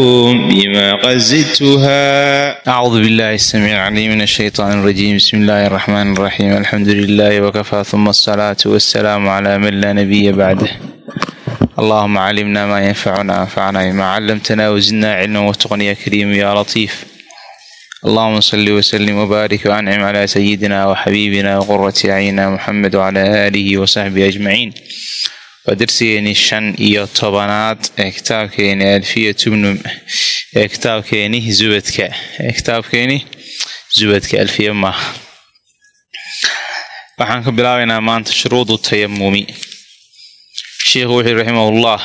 بما قد زدتها أعوذ بالله السميع العليم من الشيطان الرجيم بسم الله الرحمن الرحيم الحمد لله وكفى ثم الصلاة والسلام على من لا نبي بعده اللهم علمنا ما ينفعنا وانفعنا بما علمتنا وزدنا علما واتقنا يا كريم يا لطيف اللهم صل وسلم وبارك وأنعم على سيدنا وحبيبنا وقرة أعيننا محمد وعلى آله وصحبه أجمعين waa darsigeeni shan iyo tobanaad ee kitaabkeeni alfiya tubnum ee kitaabkeeni zubadka ee kitaabkeeni zubadka alfiya maaha waxaan ka bilaabaynaa maanta shuruudu tayamumi sheikhu wuxuu raximahullah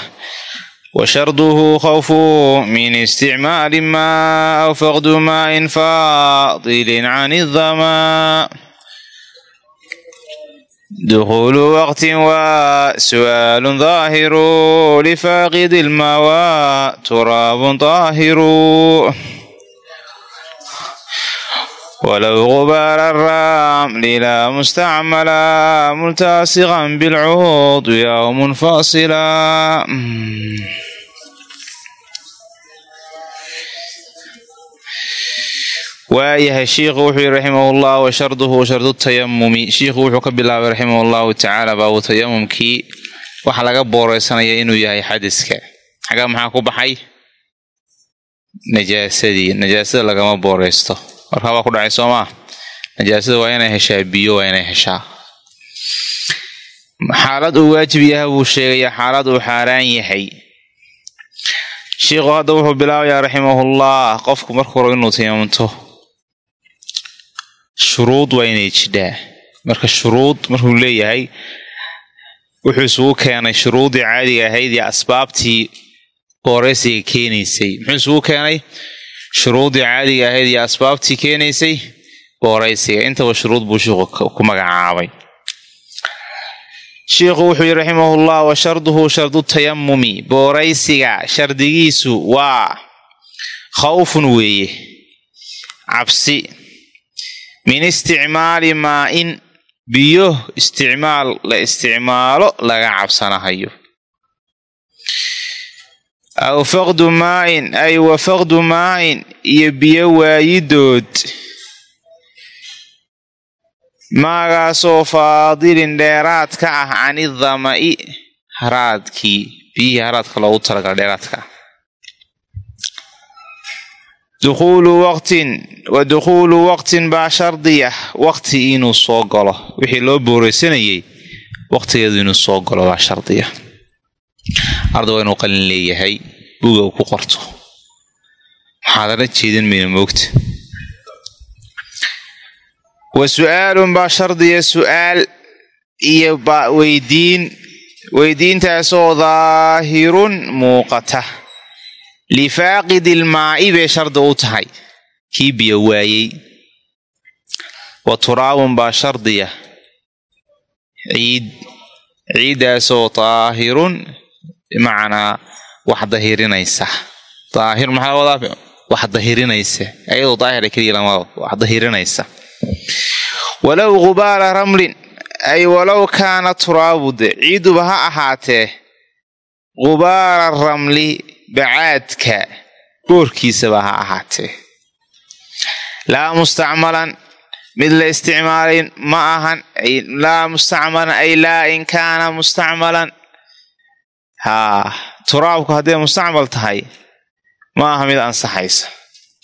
washarduhu khawfu min isticmaali maa aw faqdu maa in faadilin can idamaa dukuulu waqtin waa su'aalun daahiru lifaaqidi ilmawaa turaabun daahiru walow qubaala ramli laa mustacmala multaasiqan bilcuud yawmun faasila waayahay shiikhu wuxuu yihi raximahullah wa sharduhu shardu tayamumi shiikhu wuxuu ka bilaabay raximah llahu tacaala baabu tayamumkii waxa laga booreysanaya inuu yahay xadiska xagaa maxaa ku baxay? Najaasadii. Najaasada lagama booreysto. Markaa baa ku dhacay soo maa najaasada waa inay heshaa biyo waa inay heshaa. Xaalad uu waajib yaha buu sheegayaa xaalad uu xaaraan yahay. Shiikhu hadda wuxuu bilaabayaa raximahullah qofku markuu rabo inuu tayamumto shuruud waa inay jidhaa marka shuruud markuu leeyahay wuxuu isugu keenay shuruudii caadiga ahayd iyo asbaabtii booreysiga keenaysay. Muxuu isugu keenay? Shuruudii caadiga ahayd iyo asbaabtii keenaysay booreysiga. Intaba shuruud buu shiikhu ku magacaabay. Shiikhu wuxuu yihi raximahullah wa sharduhu shardu tayamumi booraysiga shardigiisu waa khawfun weeye cabsi min isticmaali maa-in biyo isticmaal la isticmaalo laga cabsanahayo aw faqdu maa-in ay wa faqdu maa-in iyo biyo waayidood. Maagaasoo faadilin dheeraad ka ah cani dama-i haraadkii biyihii haraadka loogu talagala dheeraadka ah dukhuulu waqtin wa dukhuulu waqtin baa shardiya waqti inuu soo galo. Wixii loo booreysanayay waqtigeedu inuu soo galo baa shardiya. Arda waa inuu qalin leeyahay buga uu ku qorto. Maxaadana jeedin mayna moogta? Wa su'aalun baa shardiya su'aal iyo weydiin. Weydiintaasoo daahirun muuqata lifaaqidi ilmaa'i bay shardi u tahay kii biyo waayey wa turaabun baa shardiya ciid ciiddaasoo daahirun bimacnaa wax dahirinaysa daahir maxaa wadaa wax dahirinaysa ayadoo daahira keliya wax dahirinaysa walow gubaara ramlin ay walow kaana turaabude ciiduba ha ahaatee gubaara ramli bacaadka boorkiisaba ha ahaatee. Laa mustacmalan mid la isticmaalayn ma ahan laa mustacmalan ay laa in kaana mustacmalan. Haa turaabku hadday mustacmal tahay ma aha mid ansaxaysa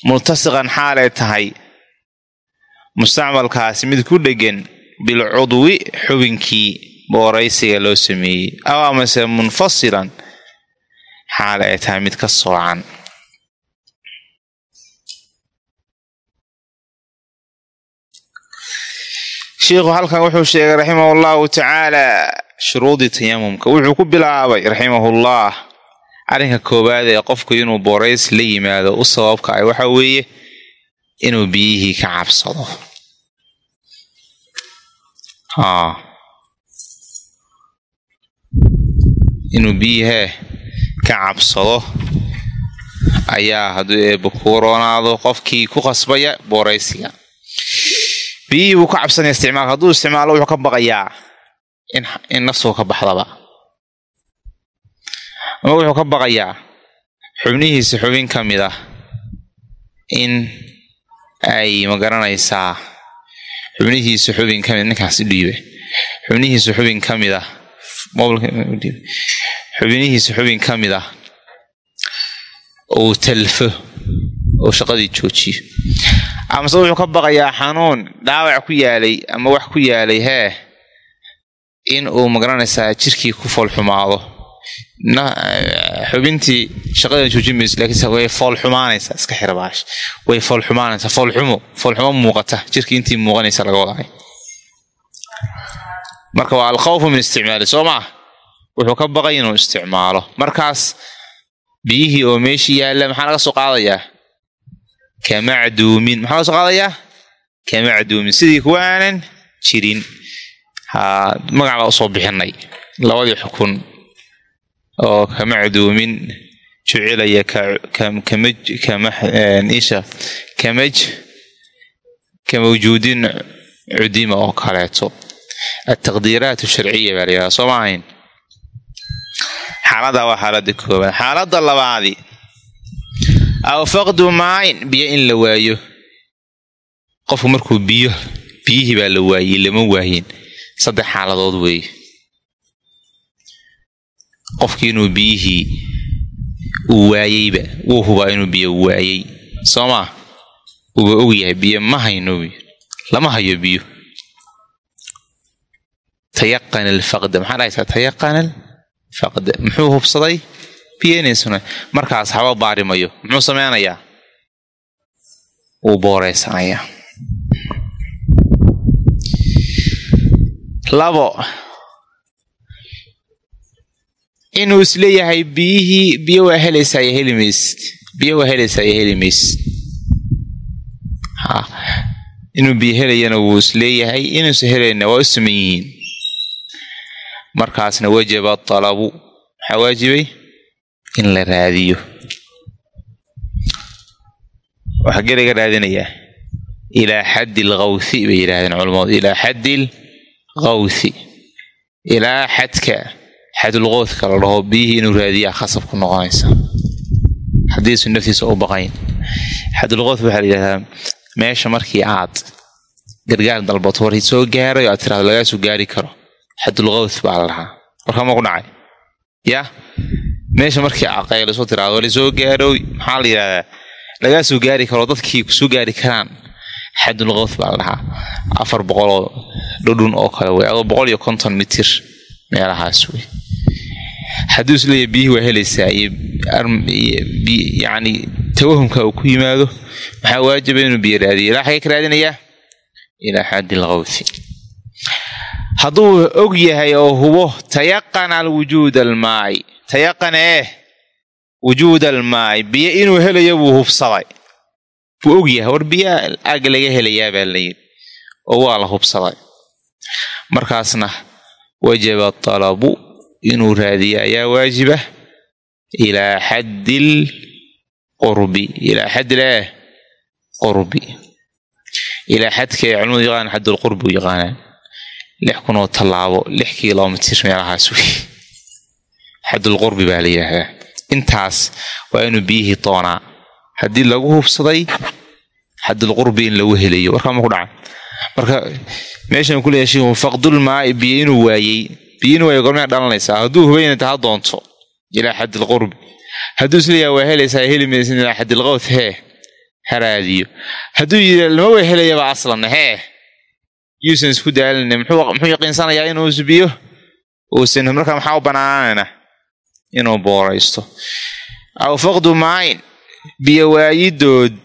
multasiqan xaalay tahay mustacmalkaasi mid ku dhegan bilcudwi xubinkii booraysiga loo sameeyey. Aw amase munfasilan xaal ay tahay mid ka soocan shiikhu halkan wuxuu sheegay raximahu llahu tacaala shuruudii tayamumka wuxuu ku bilaabay raximahullah arrinka koowaad ee qofku inuu boorays la yimaado u sababka ay waxa weeye inuu biyihii ka cabsado inuu biyihee ka cabsado ayaa hadduu eebba kuu roonaado qofkii ku qasbaya booraysiga. Biyihii buu ka cabsanaya isticmaalka hadduu isticmaalo wuxuu ka baqayaa in nafsugu ka baxdaba. Ama wuxuu ka baqayaa xubnihiisa xubin ka mid ah in ay ma garanaysaa xubnihiisa xubin ka mid ninkaasi dhiibe. Xubnihiisa xubin ka mid ah xubnihiisa xubin ka mid ah. Uu talfo oo shaqadii joojiyo. Amase wuxuu ka baqayaa xanuun dhaawac ku yaalay ama wax ku yaalay hee in uu ma garanaysaa jirkii ku foolxumaado xubintii shaqada joojin mayso laakiinse way foolxumaanaysaa iska xirabaash way foolxumaanaysaa foolxumo foolxumo muuqata jirkii intii muuqanaysa laga wadaay marka waa alkhawfu min isticmaali soo maa wuxuu ka baqay inuu isticmaalo. Markaas biyihii oo meeshii yaalla maxaa laga soo qaadayaa? Kamacduumin maxaa laga soo qaadayaa? Kamacduumin sidii kuwa aanan jirin. Magac baa u soo bixinay. Labadii xukun oo kamacduumin jucilaya isha kamaj kamawjuudin cudima oo kaleeto. Altaqdiiraat sharciya baa layihahda soo ma ahayn xaalada waa xaalada koobaad xaalada labaadi aw faqdu maayn biyo in la waayo. Qofku markuu biyo biyihii baa la waayey lama waayin. Saddex xaaladood weeye qofkii inuu biyihii uu waayeyba wuu hubaa inuu biyo waayey. Soo maa uuba og yahay biyo ma hayno lama hayo biyo. Tayaqana alfaqda maxaa dhahaysaa tayaqana alfaqda muxuu hubsaday biyo inaysuna markaas haba baarimayo muxuu sameynayaa wuu booreysanayaa labo. Inuu is leeyahay biyihii biyo waa helaysaa iyo heli maysid. Biyo waa helaysaa iyo heli maysid. Ha. Inuu biyo helayana wuu is leeyahay inuusa helayna waa u saman yihiin markaasna wajaba talabu. Maxaa waajibay? In la raadiyo. Waxaa gelaga raadinayaa ilaa xaddi alkawthi bay yidhahdeen culammadu ilaa xaddi alkawthi ilaa xadka xadulqoodka la dhaho biyihii inuu raadiyaa khasab ku noqonaysa. Haddiisu naftiisa u baqayn. Xadulqood waxaa la yidhahdaa meesha markii aad gargaar dalbato war soo gaaray oo aad tirahdo lagaasoo gaari karo xadulqawth baa la dhahaa warkama ku dhacay yaa meesha markii aqayliso tirahdo war soo gaaroy maxaa la yidhahdaa lagaasoo gaari karo dadkii ku soo gaari karaan xadulqawth baa la dhahaa afar boqoloo dhudhun oo kale wey adoo boqol iyo konton mitir meelahaas wey hadduu isleeyahy biyihii waa helaysaa iyo yacni tawahumka uu ku yimaado maxaa waajiba inuu biyo raadiyo? Ilaa xagee ka raadinayaa ilaa xaddi alkawthi hadduu og yahay oo hubo tayaqana alwujuud almaay tayaqana eh wujuud almaay biyo inuu helayo buu hubsaday. Buu og yahay. War biyo ag laga helayaa baa layidhi oo waa la hubsaday. Markaasna wajaba talabu inuu raadiyo ayaa waajiba ilaa xaddi lqurbi ilaa xaddi leeh qurbi. Ilaa xadka ay culimadu yaqaan xaddulqurbi u yaqaanaan lix kunoo tallaabo lix kilomitir meelahaas wey xaddulqurbi baa la yidhaahdaa intaas waa inuu biyihii doonaa. Haddii lagu hubsaday xaddulqurbi in lagu helayo. Warkaa ma ku dhaca marka meeshan kuleeyahay shiiku faqdulmaai biyo inuu waayey. Biyo inuu waayo gormea dhalanaysaa. Hadduu hubaynata ha doonto. Ilaa xaddilqurbi hadduu isleeyaha waa helaysaa heli maysin ilaa xaddilqawth hee. Haraadiyo. Hadduu yidhi lama way helayaba aslanna hee yuusan isku daalina muxuu yaqiinsanayaa inuusu biyo uusan markaa maxaa u banaananayna inuu booraysto. Aw faqdu maayn biyo waayidood.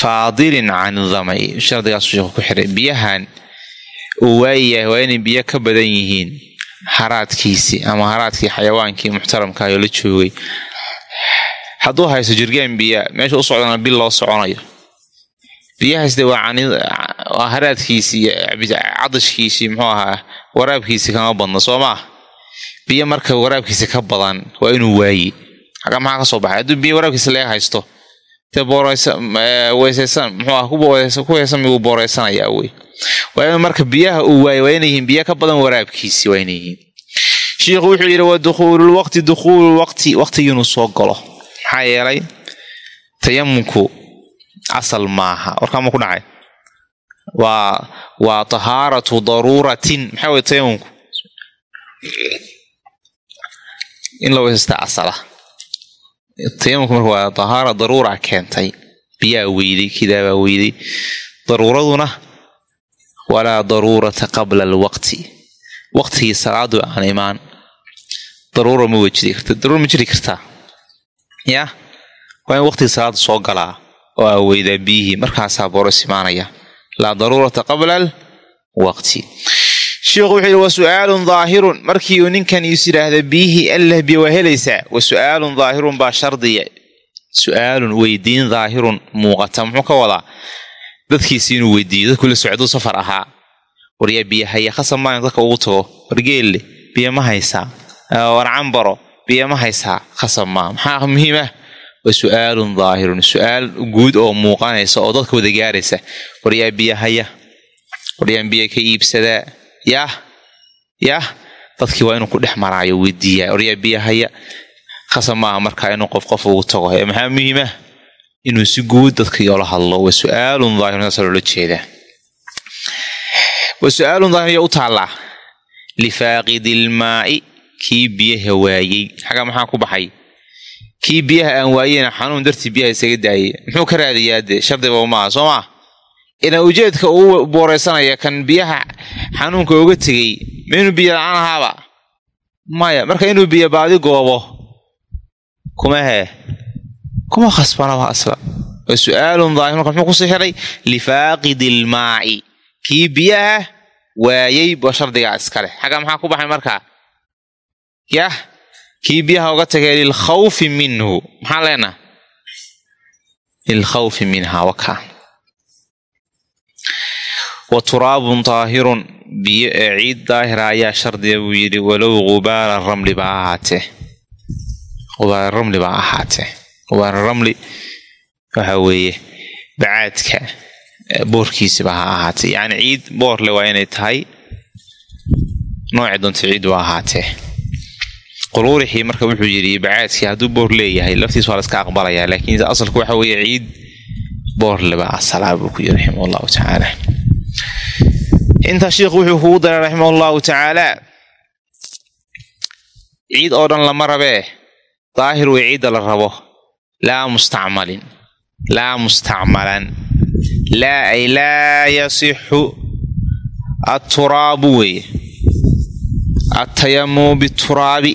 Faadilin can damay shardigaasu sheekhu ku xiray. Biyahan uu waayayahay waa inay biyo ka badan yihiin. Haraadkiisii ama haraadkii xayawaankii muxtaramkaayoo la joogay. Hadduu haysto jirgaan biya meesha u socdana bil loo soconayo biyahaas de waa haraadkiisii cadashkiisii muxuu ahaa waraabkiisi kama badno soo maa biyo marka waraabkiisa ka badan waa inuu waaye maxaa ka soo baxay? Hadduu biyo waraabkiisa laga haysto dee boorweysaysan muxuu ku heesan miyuu booreysanayaa wey. Waa in marka biyaha uu waaye waa inay yihiin biyo ka badan waraabkiisi waa inay yihiin. Shiikhu wuxuu yidhi wa dukhuululwaqti dukhuululwaqti waqtigii inuu soo galo. Maxaa yeelay tayamumku asal maaha. Warkaa ma ku dhacay? Waa waa tahaaratu daruuratin. Maxaa wey tayamumku? In la weysastaa asala. Tayamumku marka waa tahaara daruura keentay. Biyaa weyday kidaabaa weyday daruuraduna walaa daruurata qabla alwaqti. Waqtigii salaadu aan imaan. Daruura ma wejiri karta. Daruura ma jiri kartaa yaa? Waa in waqtigii salaada soo galaa oo aa weydaa biyihii markaasaa boros imaanaya laa daruurata qabla alwaqti sheikhu wuxuu yidhi wa su'aalun daahirun. Markii uu ninkan is yidhaahda biyihii allah biyo waa helaysaa wa su'aalun daahirun baa shardiya. Su'aalun weydiin daahirun muuqata muxuu ka wadaa? Dadkiisi inuu weydiiyo dadku la socduu safar ahaa. Waryaa biyo haya khasab maayo dadka ugu tago. Wargeelle biyo ma haysaa. War cambaro biyo ma haysaa. Khasab maa maxaa muhiim ah wa su'aalun daahirun su'aal guud oo muuqanaysa oo dadka wada gaaraysa. Waryaa biyo haya? Waryaan biyo ka iibsadaa yah yah dadkii waa inuu ku dhex maraayo weydiiyaa waryaa biyo haya? Khasab maaha markaa inuu qof qof ugu tago. Maxaa muhiim ah inuu si guud dadkii oola hadlo. Wa su'aalun daahirun saasa loola jeedaa. Wa su'aalun daahir ya u taallaa. Lifaaqidi ilmaa'i kii biyaha waayey. Xagga maxaa ku baxay kii biyaha aan waayeyna xanuun dartii biyaha isaga daayay muxuu ka raadiyaa dee shardiba maaha soo maa idan ujeedka uu booreysanaya kan biyaha xanuunka uga tegey ma inuu biyo la'aan ahaaba maya marka inuu biyo baadi goobo kuma hee. Kuma khasbanaba asla. Wa su'aalun daahir marka muxuu ku sii xidhay lifaaqidi ilmaa'i kii biyaha waayey ba shardigaa iskale xagga maxaa ku baxay markaa? Yah kii biyaha uga tagay lilkhawfi minhu. Maxaan leenaha? Lilkhawfi minha waka. Wa turaabun daahirun biyo ee ciid daahira ayaa shardiga buu yidhi walow gubaala ramli baa ahaatee. Gubaala ramli baa ahaatee. Gubaala ramli waxa weeye bacaadka boorkiisiba ha ahaatee. Yacni ciid boorle waa inay tahay noocii doonta ciid waa ahaatee quruurixii marka wuxuu yidhi bacaadkii hadduu boor leeyahay laftiis waa la iska aqbalayaa laakiin asalku waxa weeye ciid boorle baa asalaa buu ku yidhi raximah allahu tacaala. Intaa sheikhu wuxuu kugu daray raximah allahu tacaala ciid oo dhan lama rabee daahir wey ciidda la rabo laa mustacmalin laa mustacmalan laa ay laa yasixu atturaabu weeye atayamumu bituraabi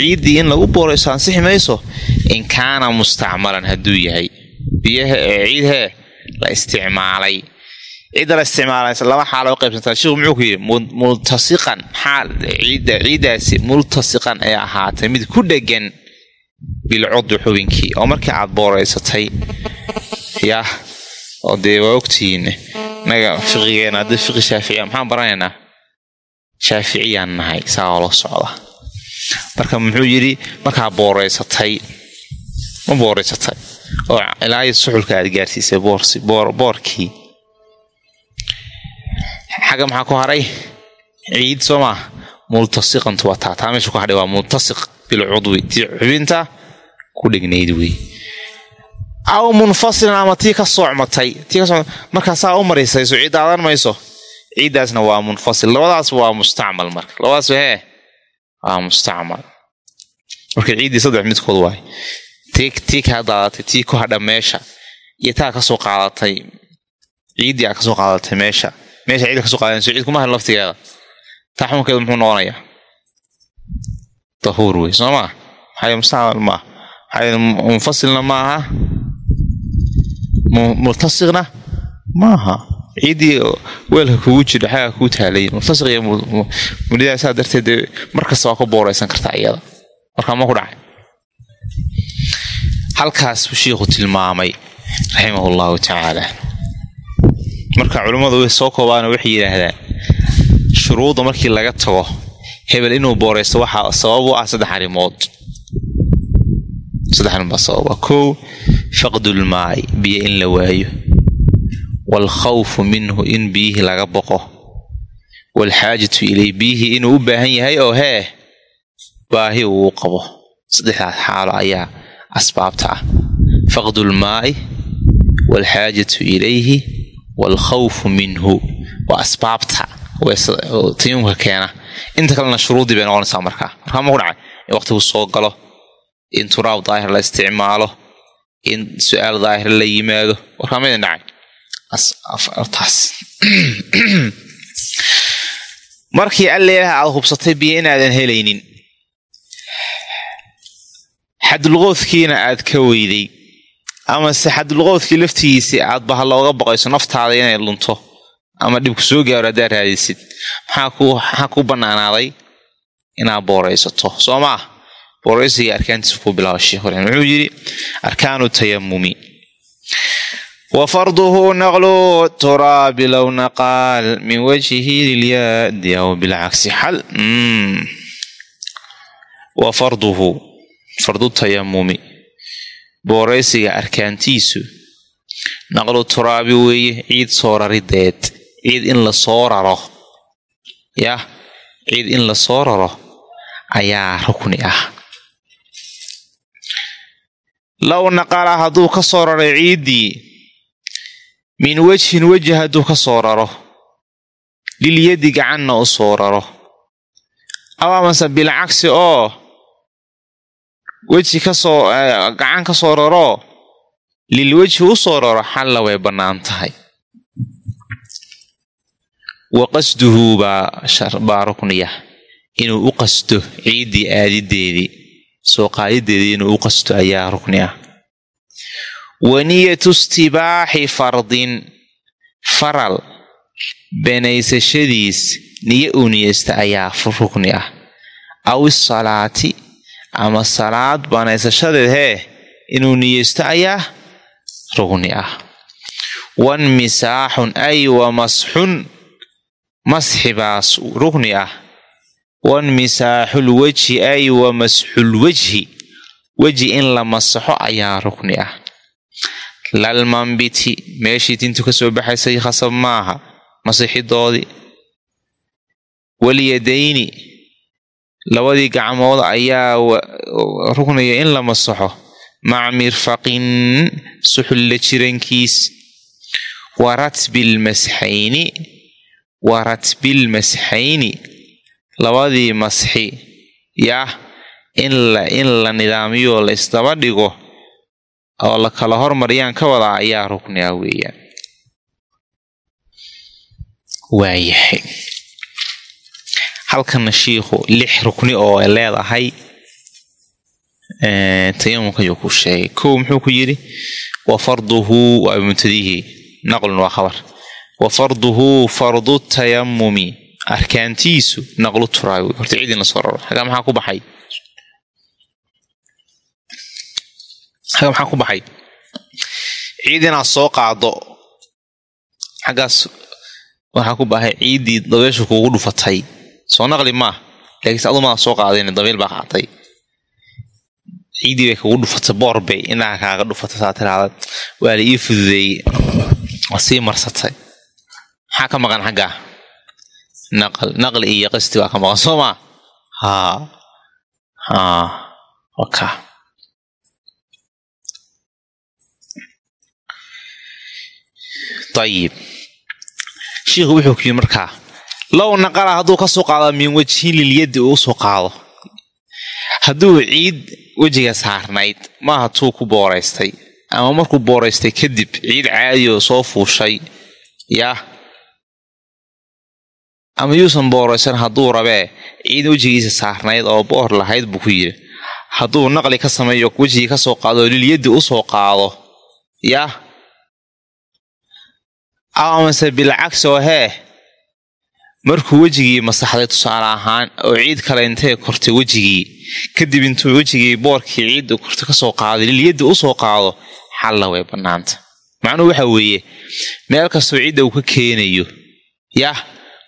ciiddii in lagu boorayso ansixi mayso? In kaana mustacmalan hadduu yahay. Biyaha ee ciidhee la isticmaalay. Ciidda la isticmaalay laba xaala u qaybsantaa. Shiku muxuu ku yidhi multasiqan. Xaal ciidda ciiddaasi multasiqan ee ahaatay mid ku dhegan bilcudwi xubinkii. Oo markii aad booraysatay yah oo dee waa ogtihiin inaga fiqigeena haddii fiqi shaaficiya maxaan baranaynaa? Shaaficiyaan nahay saa oo la socda marka muxuu yidhi markaa booraysatay ma booraysatay oo ilaa suxulka aad gaarsiisay boorkii. Xagga maxaa ku haray? Ciid soo maa multasiqantu waa taa. Taa meesha ku hadhay waa multasiq bilcudwi tii xubinta ku dhegnayd wey aw munfasilan ama tii ka soocmatay. Tii ka markaa saa u marisayso ciid daadan mayso. Ciiddaasna waa munfasil. Labadaas waa mustacmal marka. Labadaas hee mustacmal marka ciiddii saddex midkood waay tii kaa daadatay tii ku hadha meesha iyo taa ka soo qaadatay ciiddii aa ka soo qaadatay meesha meesha ciidda ka soo qaadanayso ciid kuma hadhin laftigeeda taa xukunkeedu muxuu noqonayaa dahuur wey soo maa maxaa mustacmal maaha maxaa munfasilna maaha multasiqna maaha ciiddii weelka kugu jiro xagaa kuu taalay. Multasiqiyo munidaa saa darteed markasta waa ku booraysan kartaa iyada. Markaa ma ku dhacay. Halkaas shiikhu tilmaamay raximah llahu tacaala marka culimmadu way soo koobaana waxay yidhaahdaan shuruudda markii laga tago hebel inuu booraysto waxaa sabab u ah saddex arrimood. Saddex arrin baa sababa kow faqdulmaa'i biyo in la waayo waalkhawfu minhu in biyihii laga boqo. Waalxaajatu ilay biyihii inuu u baahan yahay oo hee baahi uu qabo. Saddexdaas xaalo ayaa asbaabta ah. Faqdulmaa'i waalxaajatu ilayhi waalkhawfu minhu. Waa asbaabta tayuumka keena. Inta kalena shuruudii bay noqonaysaa markaa markaa ma ku dhacay in waqtigu soo galo in turaab daahir la isticmaalo in su'aal daahir la yimaado. Warkaa maydin dhacay markii alleelaha aad hubsatay biyo inaadan helaynin. Xadulqoodkiina aad ka weyday. Amase xadulqoodkii laftigiisii aad baha looga baqayso naftaada inay lunto ama dhibku soo gaaro haddaad raadisid. Maxaa ku bannaanaaday? Inaad booraysato. Soo maah booraysiga arkaantiisa ku bilaaba sheekh wuxuu yidhi arkaanu tayamumi wa farduhu naqlu turaabi low naqaal min wajhihi lilyaadi aw bilcagsi xal wa farduhu fardu tayamumi booraysiga arkaantiisu naqlu turaabi weeye ciid soo rarideed ciid in la soo raro yah ciid in la soo raro ayaa rukni ah low naqala hadduu ka soo ciiddii min wejhin weji hadduu ka soo raro lilyadi gacanna u soo raro. Aw amase bilcagsi oo weji ka soo gacan ka soo raroo lilwejhi u soo raro xalla way bannaan tahay. Wa qasduhu baa rukniya inuu u qasto ciiddii aadideedii soo qaadideedii inuu u qasto ayaa rukni ah wa niyatu istibaaxi fardin faral banaysashadiis niyo uu niyeysta ayaa rukni ah aw isalaati ama salaad banaysashadeed hee inuu niyeysto ayaa rugni ah wan misaaxun ay wa masxun masxibaas rugni ah wan misaaxul wejhi ay wa masxul wejhi weji in la masaxo ayaa rugni ah lalmanbiti meeshii tintu ka soo baxaysay khasab maaha masixidoodii walyadayni labadii gacmood ayaa rugniya in la masaxo maca mirfaqin suxulla jirankiis. Wa ratbilmasxayni wa ratbilmasxayni labadii masxi yah in la nidaamiyo la isdaba dhigo oo la kala hormariyaan ka wadaa ayaa rukni ah weeyaan. Waayahay. Halkana shiikhu lix rukni oo leedahay tayamumka ayuu ku sheegay. Kow muxuu ku yidhi? Wa farduhu waa mubtadihi naqlun waa khabar. Wa farduhu fardu tayamumi arkaantiisu naqlu turaawi. Horta ciid in la soo raro. Xagaa maxaa ku baxay xagaa maxaa ku baxay. Ciid inaad soo qaado. Xaggaas waxaa ku baxay ciiddii dabeesha kuugu dhufatay. Soo naqli maa laakiinse adu maad soo qaadeen dabeel baa qaatay. Ciiddii bay kugu dhufatay boor bay indhaha kaaga dhufatay saa tiraada waa la ii fududeeyey waa sii marsatay. Maxaa ka maqan xaggaa naql naqli iyo qasti baa ka maqan. Soo maa haa haa waka ayib shiikhu wuxuu ku yidhi markaa low naqala hadduu ka soo qaado min wejhin lilyaddi uu u soo qaado hadduu ciid wejiga saarnayd maaha tuu ku booraystay ama markuu booraystay kadib ciid caadioo soo fuushay yah ama yuusan booraysan hadduu rabee ciid wejigiisa saarnayd oo boor lahayd buu ku yidhi hadduu naqli ka sameeyo wejigii ka soo qaado lilyaddi u soo qaado yah amase bilcagsi oo hee. Markuu wejigii masaxday tusaale ahaan oo ciid kale intee kortay wejigii kadib intuu wejigii boorkii ciidda korta ka soo qaaday lilyadda u soo qaado xalla way bannaanta. Macnuhu waxa weeye meel kastoo ciidda uu ka keenayo yah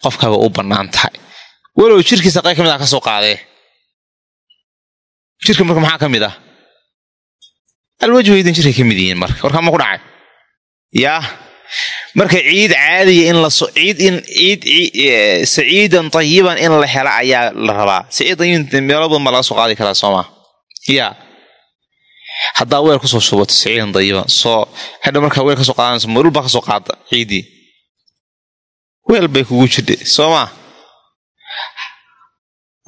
qofkaba u bannaan tahay. Walow jirkiisa qayb ka mid ah ka soo qaadee. Jirka marka maxaa ka mid ah? Alwajhaydan jirkay ka mid yihiin marka warkaa ma ku dhacay? Yaa marka ciid caadiya in laso ciid in ciid saciidan tayiban in la hela ayaa la rabaa. Saciid tayiban meelo badan baa laga soo qaadi karaa soo maa yaa. Haddaa weel ku soo shubato saciidan tayiban soo hadha markaa weel ka soo qaadanayso marul baa ka soo qaada ciidii. Weel bay kugu jidha soo maa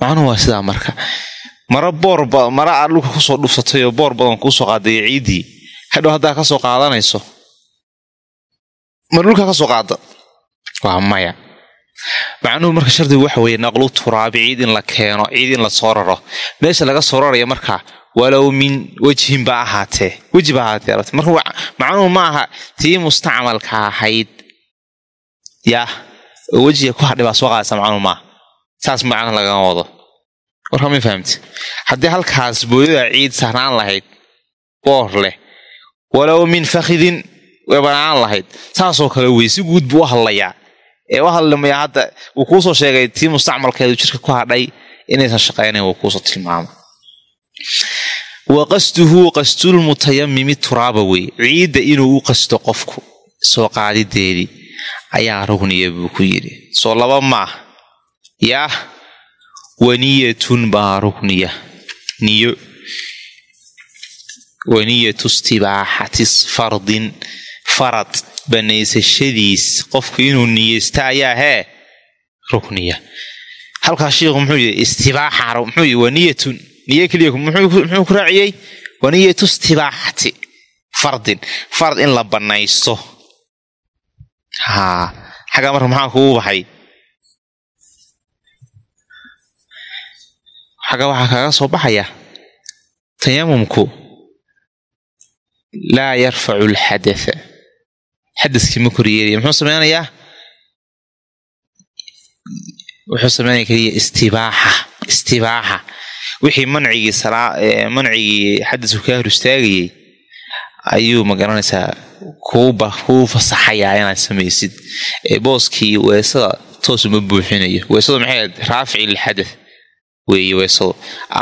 macnuhu waa sidaa marka. Mara boor mara aad dhulka ku soo dhufsatay oo boor badan kuusoo qaadaya ciiddii hadhow haddaa ka soo qaadanayso ma dhulka ka soo qaada waa maya. Macnuhu marka shardigu waxa weeye naqlu turaabi ciid in la keeno ciid in la soo raro. Meesha laga soo raraya markaa walow min wejhin ba ahaatee. Weji ba ahaatee marka macnuhu ma aha tii mustacmalka ahayd. Yah oo wejiga ku hadhay baa soo qaadaysa macnuhu maaha saas macna lagama wado. Warka ma fahamti. Haddii halkaas booyada ciid sahnaan lahayd boor leh. Walow min fakhidin way banaan lahayd. Saasoo kale wey si guud buu u hadlayaa ee u hadlimaya hadda wuu kuusoo sheegay tii mustacmalkeedu jirka ku hadhay inaysan shaqaynayn wuu kuusoo tilmaama wa qasduhu qasdulmutayamimi turaaba wey ciidda inuu u qasto qofku soo qaadideedii ayaa rugniya buu ku yidhi. Soo laba maah yaah waniyatun baa rugniya. Niyo. Waniyatu istibaaxati fardin farad banaysashadiis qofku inuu niyeysta ayaa hee rukniya halkaa shiikhu muxuu yidhi istibaaxa muxuu yidhi waniyatun niyo keliya muxuu ku raaciyey? Waniyatu istibaaxati fardin farad in la banaysto haa xaggaa marka maxaa kugu baxay. Xagga waxaa kaga soo baxaya tayamumku laa yarfacu alxadatha xadaskii ma koryeelaya muxuu sameynayaa wuxuu sameynaya keliya istibaaxa istibaaxa. Wixii mancigii salaa mancigii xadasku kaa hor istaagayay ayuu ma garanaysaa kuuba kuu fasaxayaa inaad samaysid. Booskii weesada toos uma buuxinayo. Weesadu maxay ahayd? Raafici lilxadath weeye weesadu.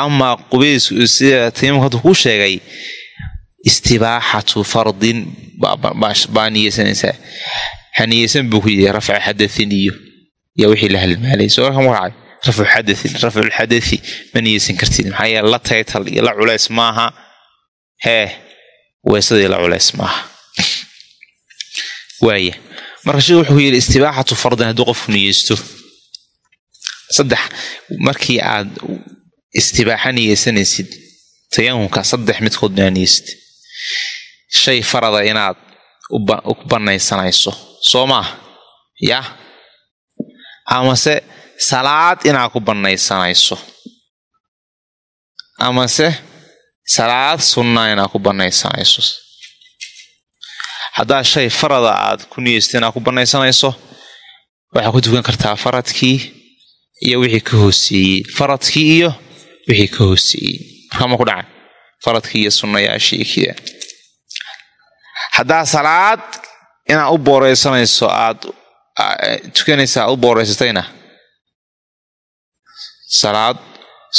Amaa qubays sida tayamumka haddu kuu sheegay istibaaxatu fardin baa niyeysanaysaa ha niyeysan buu ku yidhi rafcu xadathin iyo. Yaa wixii la halmaalay. Soo warkan waracay rafcu xadathin rafculxadathi ma niyeysan kartid. Maxaa yeele la taytal iyo la culeys maaha. Hee weesadii la culeys maaha. Waaya marka sheekhu wuxuu yidhi istibaaxatu fardin hadduu qofku niyeysto. Saddex markii aad istibaaxa niyeysanaysid tayamumka saddex midkood baa niyeysad shay farada inaad u banaysanayso. Soo maa yah amase salaad inaad ku banaysanayso. Amase salaad sunna inaad ku banaysanayso. Haddaad shay farada aad ku niyeysto inaad ku banaysanayso waxaad ku tukan kartaa faradkii iyo wixii ka hooseeyey. Faradkii iyo wixii ka hooseeyey. Markaama ku dhacay faradkii iyo sunnayaashii kida haddaa salaad inaad u booreysanayso aad tukanaysa aad u booreysatayna salaad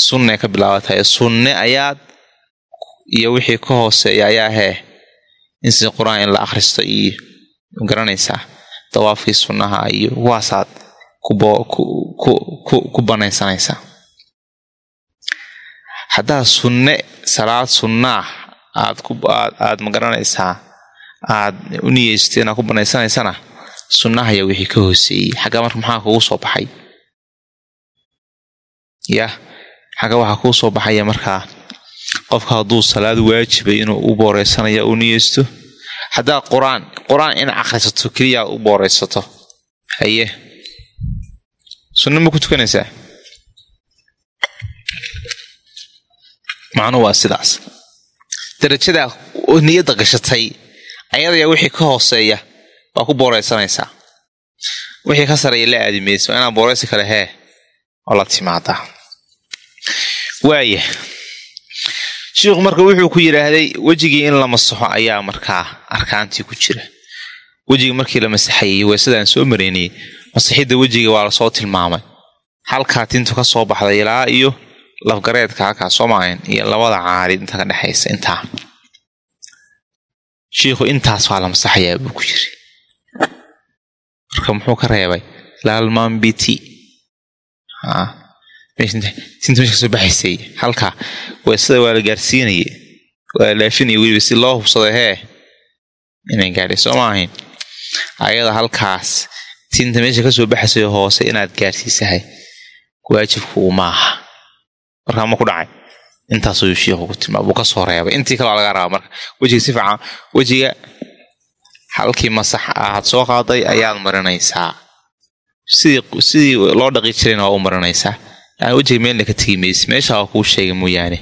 sunnay ka bilaabatay sunne ayaad iyo wixii ka hooseeya ayaa hee in si qur'aan in la akhristo iyo garanaysaa dawaafkii sunnaha iyo waasaad ku banaysanaysaa haddaad sunne salaad sunnaah aad ma garanaysaa aad u niyeysto inaad ku banaysanaysana sunnahaya wixii ka hooseeyey. Xagga marka maxaa kugu soo baxay? Yah xagga waxaa kuu soo baxaya markaa qofka hadduu salaad waajibay inuu u booreysanayo u niyeysto. Haddaad qur'aan qur'aan in akhrisato keliya u booreysato haye. Sunno ma ku tukanaysaa macnuhu waa sidaas. Darajadaa niyadda gashatay ayadayaa wixii ka hooseeya waa ku booraysanaysaa wixii ka sareeya la aadi maysa waa inaad booraysi kale hee oo la timaadaa waaya shiikhu marka wuxuu ku yidhaahday wejigii in la masaxo ayaa markaa arkaantii ku jira. Wejigii markii la masaxayay weesadaan soo maraynayay masixidda wejiga waa la soo tilmaamay. Halkaa tintu ka soo baxday ilaa iyo lafgareedka halkaa soomaayan iyo labada caari inta ka dhexaysa intaa. Shiikhu intaas waa la masaxayaa buu ku yiri. Marka muxuu ka reebay? Laalmambiti tinta meesha ka soo baxaysay. Halkaa weesada waa la gaarsiinaya waa la laafinaya weliba si loo hubsado hee inay gaadhay soo ayada halkaas tinta meesha ka soo baxaysay hoose inaad gaarsiisahay waajibku maaha markaa ma ku dhacay. Intaasuu shiikhu ku tilmaa buu ka soo reebay. Intii kale waa laga rabaa marka wejiga si fiican wejiga halkii masax aad soo qaaday ayaad marinaysaa. Sidii sidii loo dhaqi jirayna waa u marinaysaa. Yani wejiga meelna ka tegi maysa meesha waa kuu sheegay mooyaane.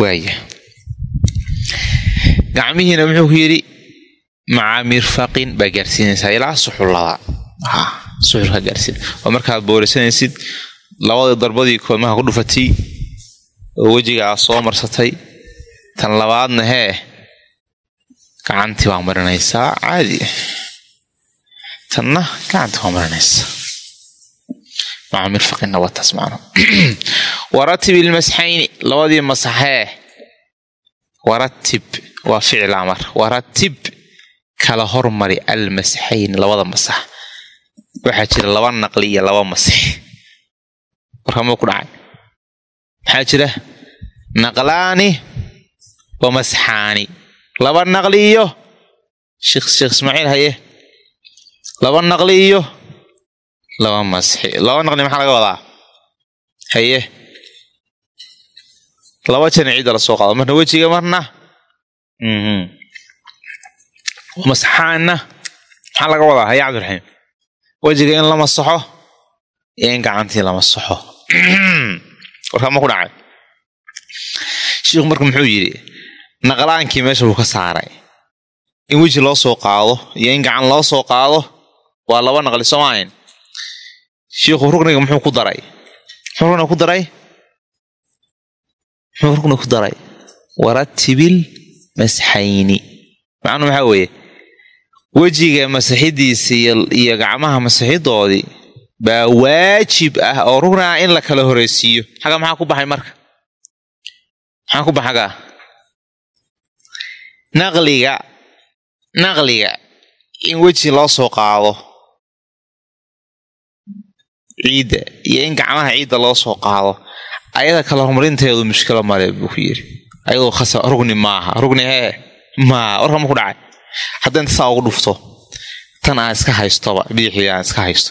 Waaya gacmihiina muxuu ku yidhi maca mirfaqin baa gaarsiinaysaa. Ilaa suxullada. Suxulka gaarsiin. Oo markaad boorisanaysid labadii darbadii kood markaa ku dhufatay oo wejiga aad soo marsatay tan labaadna hee gacantii waa marinaysaa caadi. Tanna gacantii waa marinaysaa. Maca waratib ilmasxayni labadii masaxee waratib waa ficil amar. Waratib kala hormari almasxayni labada masax. Waxaa jira laba naqli iyo laba masix markaa muu ku dhacay maxaa jira? Naqlaani wa masxaani. Laba naqli iyo sheekh sheekh ismaaciil haye. Laba naqli iyo laba masxi laba naqli maxaa laga wadaa? Haye. Laba jana ciidda la soo qaado. Marna wejiga marna. Masxaanna maxaa laga wadaa? Haye cabdiraxiim wejiga in la masaxo iyo in gacantii la masaxo warkaa ma ku dhacay? Shiikhu marka muxuu yidhi naqlaankii meesha buu ka saaray. In weji loo soo qaado iyo in gacan loo soo qaado waa laba naqli soo maahayn? Shiikhu rukniga muxuu ku daray. Muxuu rukniga ku daray? Muxuu rukniga ku daray? Waratibil masxayni. Macnuu maxaa weeye? Wejiga masaxidiisa iyo gacmaha masaxidoodii baa waajib ah oo rugni ah in la kala horeysiiyo xagga maxaa ku baxay marka? Maxaa ku baxa gaa naqliga naqliga in weji loo soo qaado. Ciidda iyo in gacmaha ciidda loo soo qaado. Ayada kala horumarinteedu mushkilo male buu ku yidhi. Ayadoo khasa rugni maaha. Rugni hee maa warka ma ku dhacay. Hadda inta saa ugu dhufto tan aan iska haystoba bidixdii aan iska haysto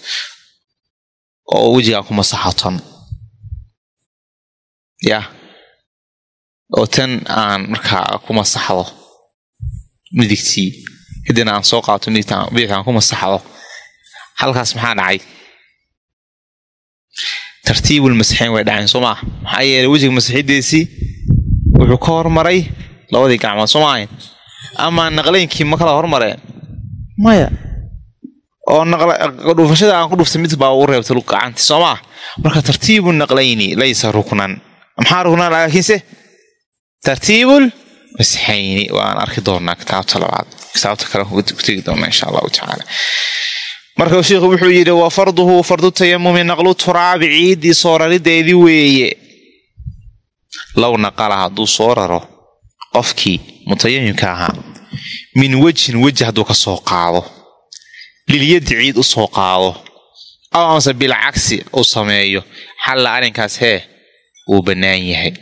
oo wejigaan ku masaxo tan. Yah oo tan aan markaa ku masaxdo midigtii kadibna aan soo qaato bidixdii aan ku masaxdo halkaas maxaa dhacay? Tartiibul masixeyn way dhacayn soo maa maxaa yeelay wejiga masixidiisii wuxuu ka hormaray labadii gacmood soo maahayn amaa naqlaynkii ma kala hormareen? Maya oo dhufashada aan ku dhuftay mid baa ugu reebtay gacanti soo maa marka tartiibu naqlayni laysa ruknan. Maxaa ruknan laakiinse tartiibul masxayni waan arki doonaa kitaabta labaad. Kitaabta kale ku tegi doonaa insha allahu tacaala. Marka sheikhu wuxuu yidhi wa farduhu fardu tayamumi naqlu turaabi ciiddii soo rarideedii weeye. Low naqala hadduu soo raro qofkii mutayamimka ahaa min wejhin weji hadduu ka soo qaado lilyaddi ciid u soo qaado aw amase bilcagsi uu sameeyo xalla arrinkaas hee wuu bannaan yahay.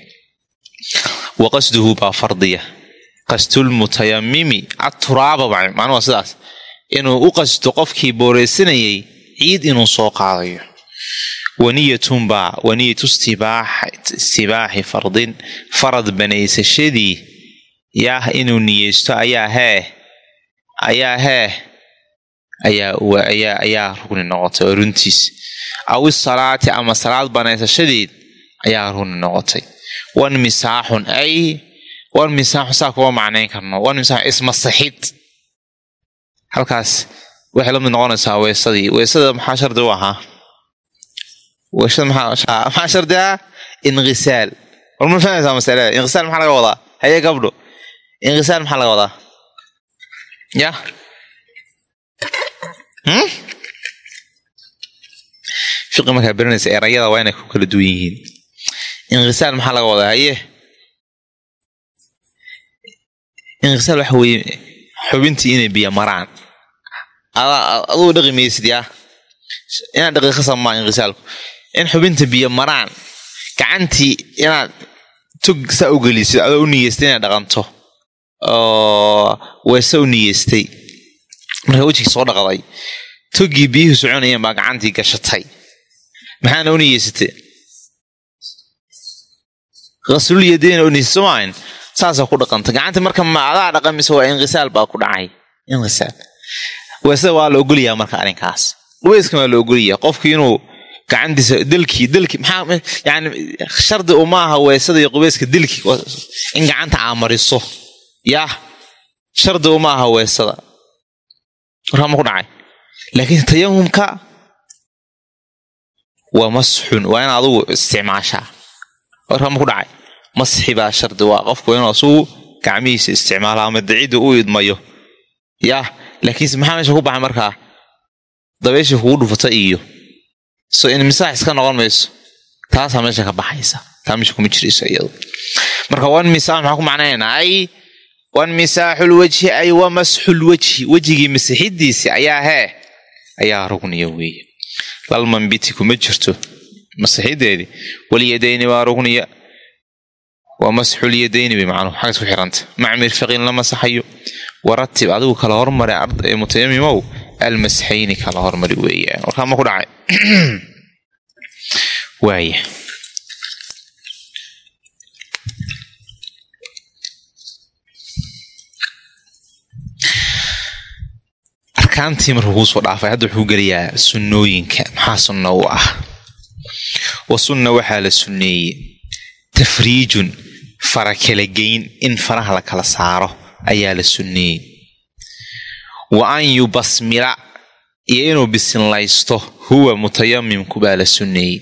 Wa qasduhu baa fardiya. Qasdulmutayamimi atturaaba macnuu waa sidaas. Inuu u qasto qofkii booreysanayay ciid inuu soo qaadayo. Waniyatun-baa waniyatu istibaaxi fardin. Farad banaysashadii yaah inuu niyeysto ayaa hee ayaa hee ayaa ayaa rugni noqotay oo runtiis. Aw isalaati ama salaad banaysashadeed ayaa rugni noqotay. Wan misaaxun ay wan misaaxun saa kuma macnayn karno. Wan misaaxun ismasaxid halkaas waxay la mid noqonaysaa weesadii weesada maxaa shardi u ahaa? Weesada maxaa shardi ah inqisaal. War ma fahmaysaa masalada? Inqisaal maxaa laga wadaa? Haye gabdho. Inqisaal maxaa laga wadaa? Ya fiqi markaa baranaysa erayada waa inay ku kala duwan yihiin. Inqisaal maxaa laga wadaa? Haye. Inqisaal waxa weeye xubintii inay biyo maraan. Aduu dhaqi maysid yaa? Inaad dhaqi maa inqisaalku. In xubinta biyo maraan gacantii inaad tug saa u gelisid adoo u niyeystay inaad dhaqanto. Oo weese u niyeystay markaa wejigii soo dhaqday tuggii biyuhu soconayeen baa gacantii gashatay. Maxaana u niyeysatay qaslul yadeyna u niyeysatay soomaahan saasaa ku dhaqanta gacanta marka ma adaa dhaqan waa inqisaal baa ku dhacay. Inqisaal. Weesada waa la ogolyaha marka arrinkaas. Qubayskan waa la ogolyaha qofku inuu gacantiisa dilkii dilki maxaa yani shardi uma aha weesada iyo qubayska dilki in gacanta aa mariso. Yaah. Shardi uma aha weesada warkaa ma ku dhacay laakiin tayamumka waa masxun waa in adugu isticmaashaa. Warkaa ma ku dhacay masxi baa shardi waa qofku inuu asugu gacmihiisa isticmaalo ama dacidda u idmayo. Yaah laakiinse maxaa meesha ku baxay markaa? Dabeeshii kugu dhufata iyo. So in misaax iska noqon mayso taasaa meesha ka baxaysa. Taa meesha kuma jirayso iyadu. Marka wan misaax maxaa ku macnaynaa ay wan misaaxul wejhi ay wa masxul wejhi wejigii masixidiisi ayaa hee? Ayaa rugniya weeye lalmanbiti kuma jirto masixideedii walyadayni waa rugniya waa masxul yadayni bay macnuhu xagas ku xiranta. Macmir faqiin la masaxayo. Waratib adigu kala hormari mutayamimow almasxayni kala hormari weeyaan. Warkaa ma ku dhacay? Waaya arkaantii markuu kuusoo dhaafay hadda wuxuu gelayaa sunnooyinka. Maxaa sunna u ah? Wa sunna waxaa la sunneeyey tafriijun fara kala geyn in faraha la kala saaro ayaa la sunneeyey. Wa an yubasmila iyo inuu bisinlaysto huwa mutayamimku baa la sunneeyey.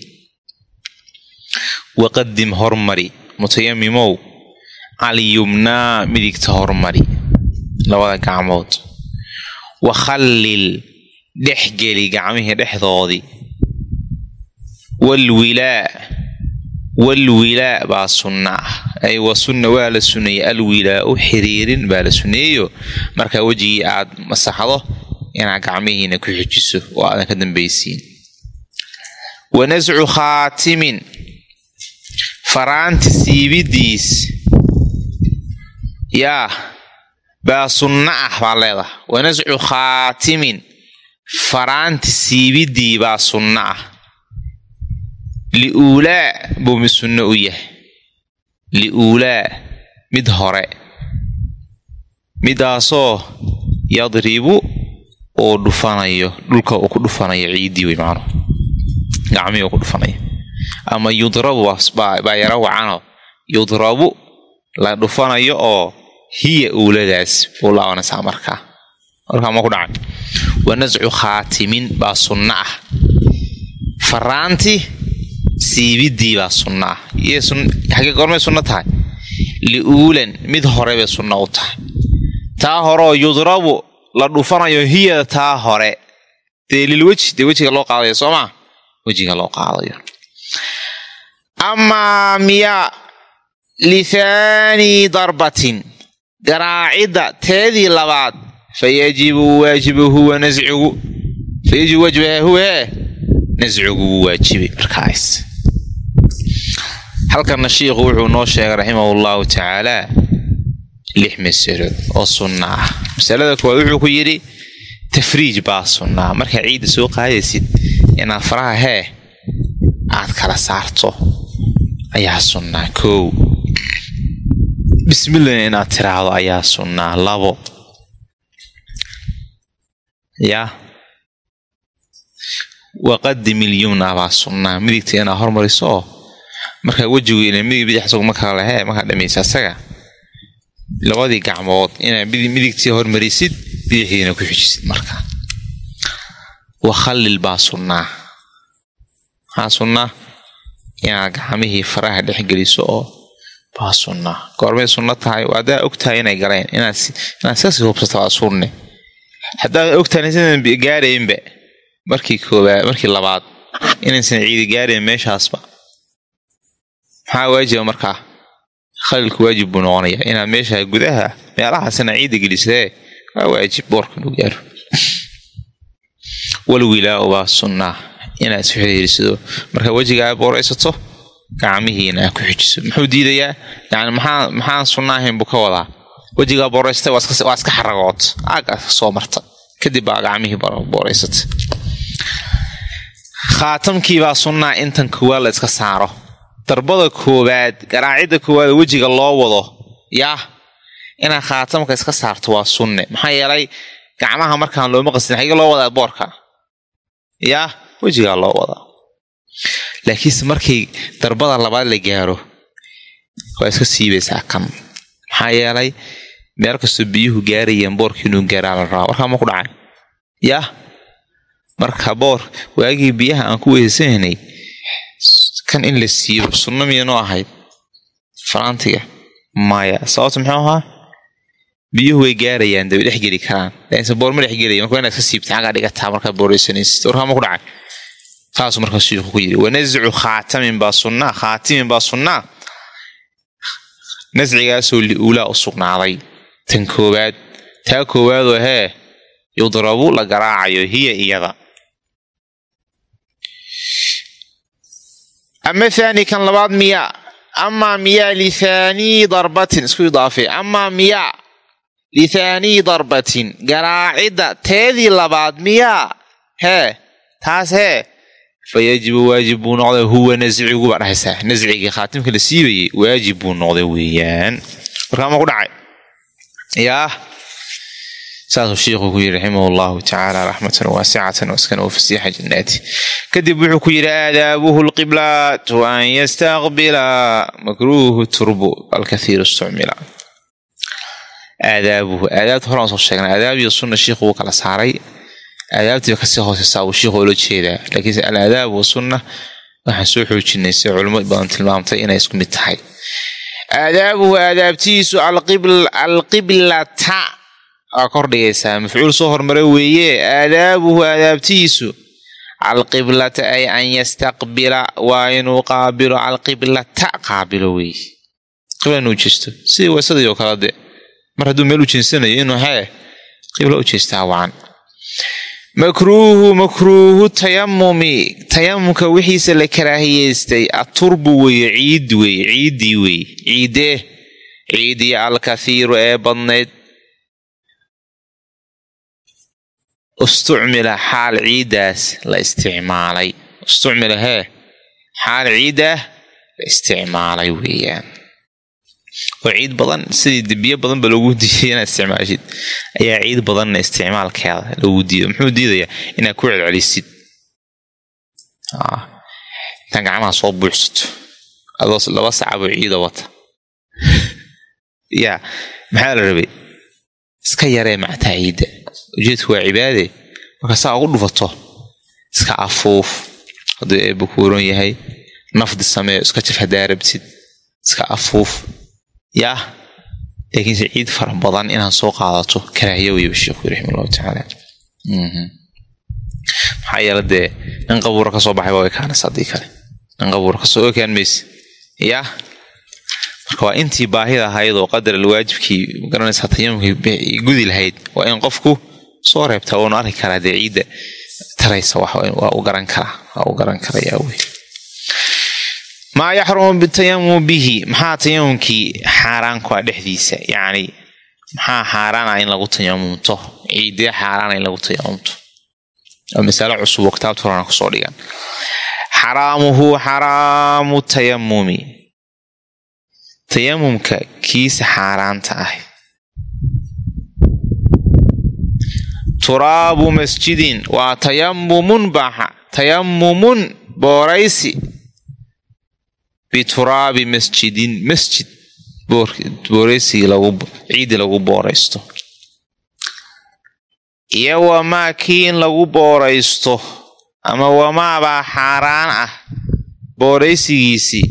Waqadim hormari mutayamimow calyumnaa midigta hormari. Labada gacmood wakhallil dhexgeli gacmihii dhexdoodii walwilaa walwilaa baa sunna ah ay wa sunna waa la sunneeyey alwilaau xiriirin baa la sunneeyo markaa wejigii aad masaxdo inaad gacmihiina ku xijiso oo aadan ka dambaysiin wa nascu khaatimin faraanti siibidiis yaa baa sunna ah baa leedaha wa nascu khaatimin. Faraanti siibidii baa sunna ah. Liuulaa buu mid sunno u yahay. Liuulaa mid hore. Midaasoo yadribu uu dhufanayo dhulka uu ku dhufanayo ciiddii wey macnuhu gacmihii uu ku dhufanayo. Ama yudrabu baa yaro wacano yudrabu la dhufanayo oo hiya uuladaas buu laabanaysaa markaa markaa ma ku dhacay wa nascu khaatimin baa sunno ah. Faraanti siibidii baa sunna ah. Xagee goormay sunno tahay? Liuulan mid hore bay sunno u tahay. Taa horeoo yudrabu la dhufanayo hiya taa hore. Dee lilweji dee wejiga loo qaadayo soo maa wejiga loo qaadayo. Amaa miya lithaani darbatin garaacidda teedii labaad. Fayajibu waajibu huwa nascigu fayajibu waajibaha huwa hee nascigu wuu waajibay markaas. Halkanna shiikhu wuxuu noo sheegay raximahu llahu tacaala lix masalo oo sunna ah. Masalada koowaad wuxuu ku yidhi tafriij baa sunnaa markaa ciidda soo qaadaysid inaad faraha hee aad kala saarto. Ayaa sunnaa kow bismillahna inaad tiraahdo ayaa sunnaa labo. Yaa waqadim ilyumna baa sunnaa midigta inaad hormariso? Markaa wejigu midig bidix isagu ma kala lehee markaa dhamaysa asaga labadii gacmood inaad midigtii hormarisid bidixiina ku xijisid markaa wakhallil baa sunnaa maxaa sunnaa inaad gacmihii faraha dhex geliso oo baa sunnaa goormay sunno tahay. Haddaa og tahay inay galeen. Inaad iskasii hubsata waa sunne haddaad og tahay inaysan gaaraynba markii koobaad markii labaad inaysan ciidi gaarayn meeshaasba. Maxaa waajiba markaa khalilku waajib buu noqonayaa. Inaad meesha gudaha meelahaasina ciidda gelisee waa waajib boorka inuu gaaro. Walwilaau baa sunnaa inaad isku xiriirsido marka wejigaa booraysato gacmihiina aa ku xijiso muxuu diidayaa? Yani maxaa maxaan sunna ahayn buu ka wadaa wejigaa booraysatay waa iska xaragood. Aagaas soo marta kadib baa gacmihii booraysatay khaatamkiibaa sunnaa intan koowaad la iska saaro. Darbada koowaad garaacidda koowaad wejiga loo wado yaa inaad khaatamka iska saarto waa sunne. Maxaa yeelay gacmaha markaan looma qastin xaga loo wadaa boorka. Yaa wejigaa loo wadaa laakiinse markay darbada labaad la gaaro waa iska siibaysaa kan. Maxaa yeelay meel kastoo biyuhu gaarayeen boorka inuu gaaraa la rabaa warkaa ma ku dhacay? Yaa marka boor waagii biyaha aan ku weysanaynay kan in la siibo sunno miyanoo ahayd faraantiga maya sababta muxuu ahaa? Biyuhu way gaarayaan daba dhex geli karaan. Laakiinse boor ma dhex gelaya marka waa inaad ka siibta xaggaa dhigataa markaad booraysanaysid warkaa ma ku dhacay saasuu markaa shiiku ku yidhi. Wanascu khaatamin baa sunnaa khaatimin baa sunnaa. Nascigaasoo liulaa u sugnaaday. Tan koowaad taa koowaadoo hee yudrabu la garaacayo hiya iyada. Ama thaani kan labaad miyaa amaa miyaa lithaanii darbatin isku idaafe. Amaa miyaa lithaanii darbatin garaacidda teedii labaad miyaa hee taas hee fa yajibu waajib buu noqday huwa nascigu baa dhahaysaa khaatimka la siibayay waajib buu noqday weeyaan markaa ma ku dhacay yaa saasuu sheikhu ku yidhi raximah llahu tacaala raxmatan waasicatan waskanahu fasiixa jannaati kadib wuxuu ku yidhi aadaabuhu lqiblaatu an yastaqbila makruuhu turbu alkathiiru istumila aadaabuhu aadaabta horaan soo sheegnay aadaab iyo sunna shiikhu wuu kala saaray aadaabtiiba ka sii hooseysaa uu shiikhu oola jeedaa. Laakiinse alaadaab wa sunna waxaan soo xoojinay si culimo badan tilmaamtay inay isku mid tahay. Aadaabuhu aadaabtiisu alqiblata. Waa kordhigaysaa mafcuul soo hormara weeye. Aadaabuhu aadaabtiisu alqiblata ay an yastaqbila waa inuu qaabilo alqiblata. Qaabilo weeye. Qibla inuu jeesto. Sidii waysadii oo kale de mar hadduu meel u jeensanayo inuu hee qibla u jeestaa wacan makruuhu makruuhu tayamumi tayamumka wixiisa la karaahiyeystay aturbu weeye ciid weeye ciiddii weeye ciidee ciidii alkathiiru ee badnayd. Istucmila xaal ciiddaas la isticmaalay. Istucmila hee xaal ciiddah la isticmaalay weeyaan oo ciid badan sidii debiyo badan ba loogu diiday inaad isticmaashid ayaa ciid badanna isticmaalkeeda loogu diido muxuu diidayaa inaad ku celcelisid intaan gacmaha soo buuxsato adoo laba sacaboo ciida wata yaa maxaa la rabay iska yaree mactaa ciidda ujeedku waa cibaade marka saa ugu dhufato iska afuuf hadduu eebba kuuran yahay nafdi sameeyo iska jaf haddaa rabtid iska afuuf yaa laakiinse ciid fara badan inaad soo qaadato karaahiya weyba sheikhu raxima allahu tacaala maxaa yeele dee nin qabuura ka soo baxayba way kaanaysa haddii kale. Nin qabuura ka soo okaan mayse yaa marka waa intii baahida ahayd oo qadar alwaajibkii ma garanaysaa tayamumkii gudi lahayd waa in qofku soo reebtaa waanu arki karaa dee ciidda taraysa waa u garan karaa waa u garan karayaa wey maa yaxrumu bitayamum bihi maxaa tayamumkii xaaraan ku ah dhexdiisa? Yacni maxaa xaaraana in lagu tayamumto? Ciidee xaaraana in lagu tayamumto? Waa masalo cusub oo kitaabta horana ku soo dhigan. Xaraamuhu xaraamu tayamumi tayamumka kiisa xaaraanta ah turaabu masjidin. Waa tayamumun baaxa. Tayamumun booraysi bituraabi masjidin masjid booraysigii ciidii lagu booraysto iyo wamaa kii in lagu booraysto ama wamaabaa xaaraan ah booraysigiisii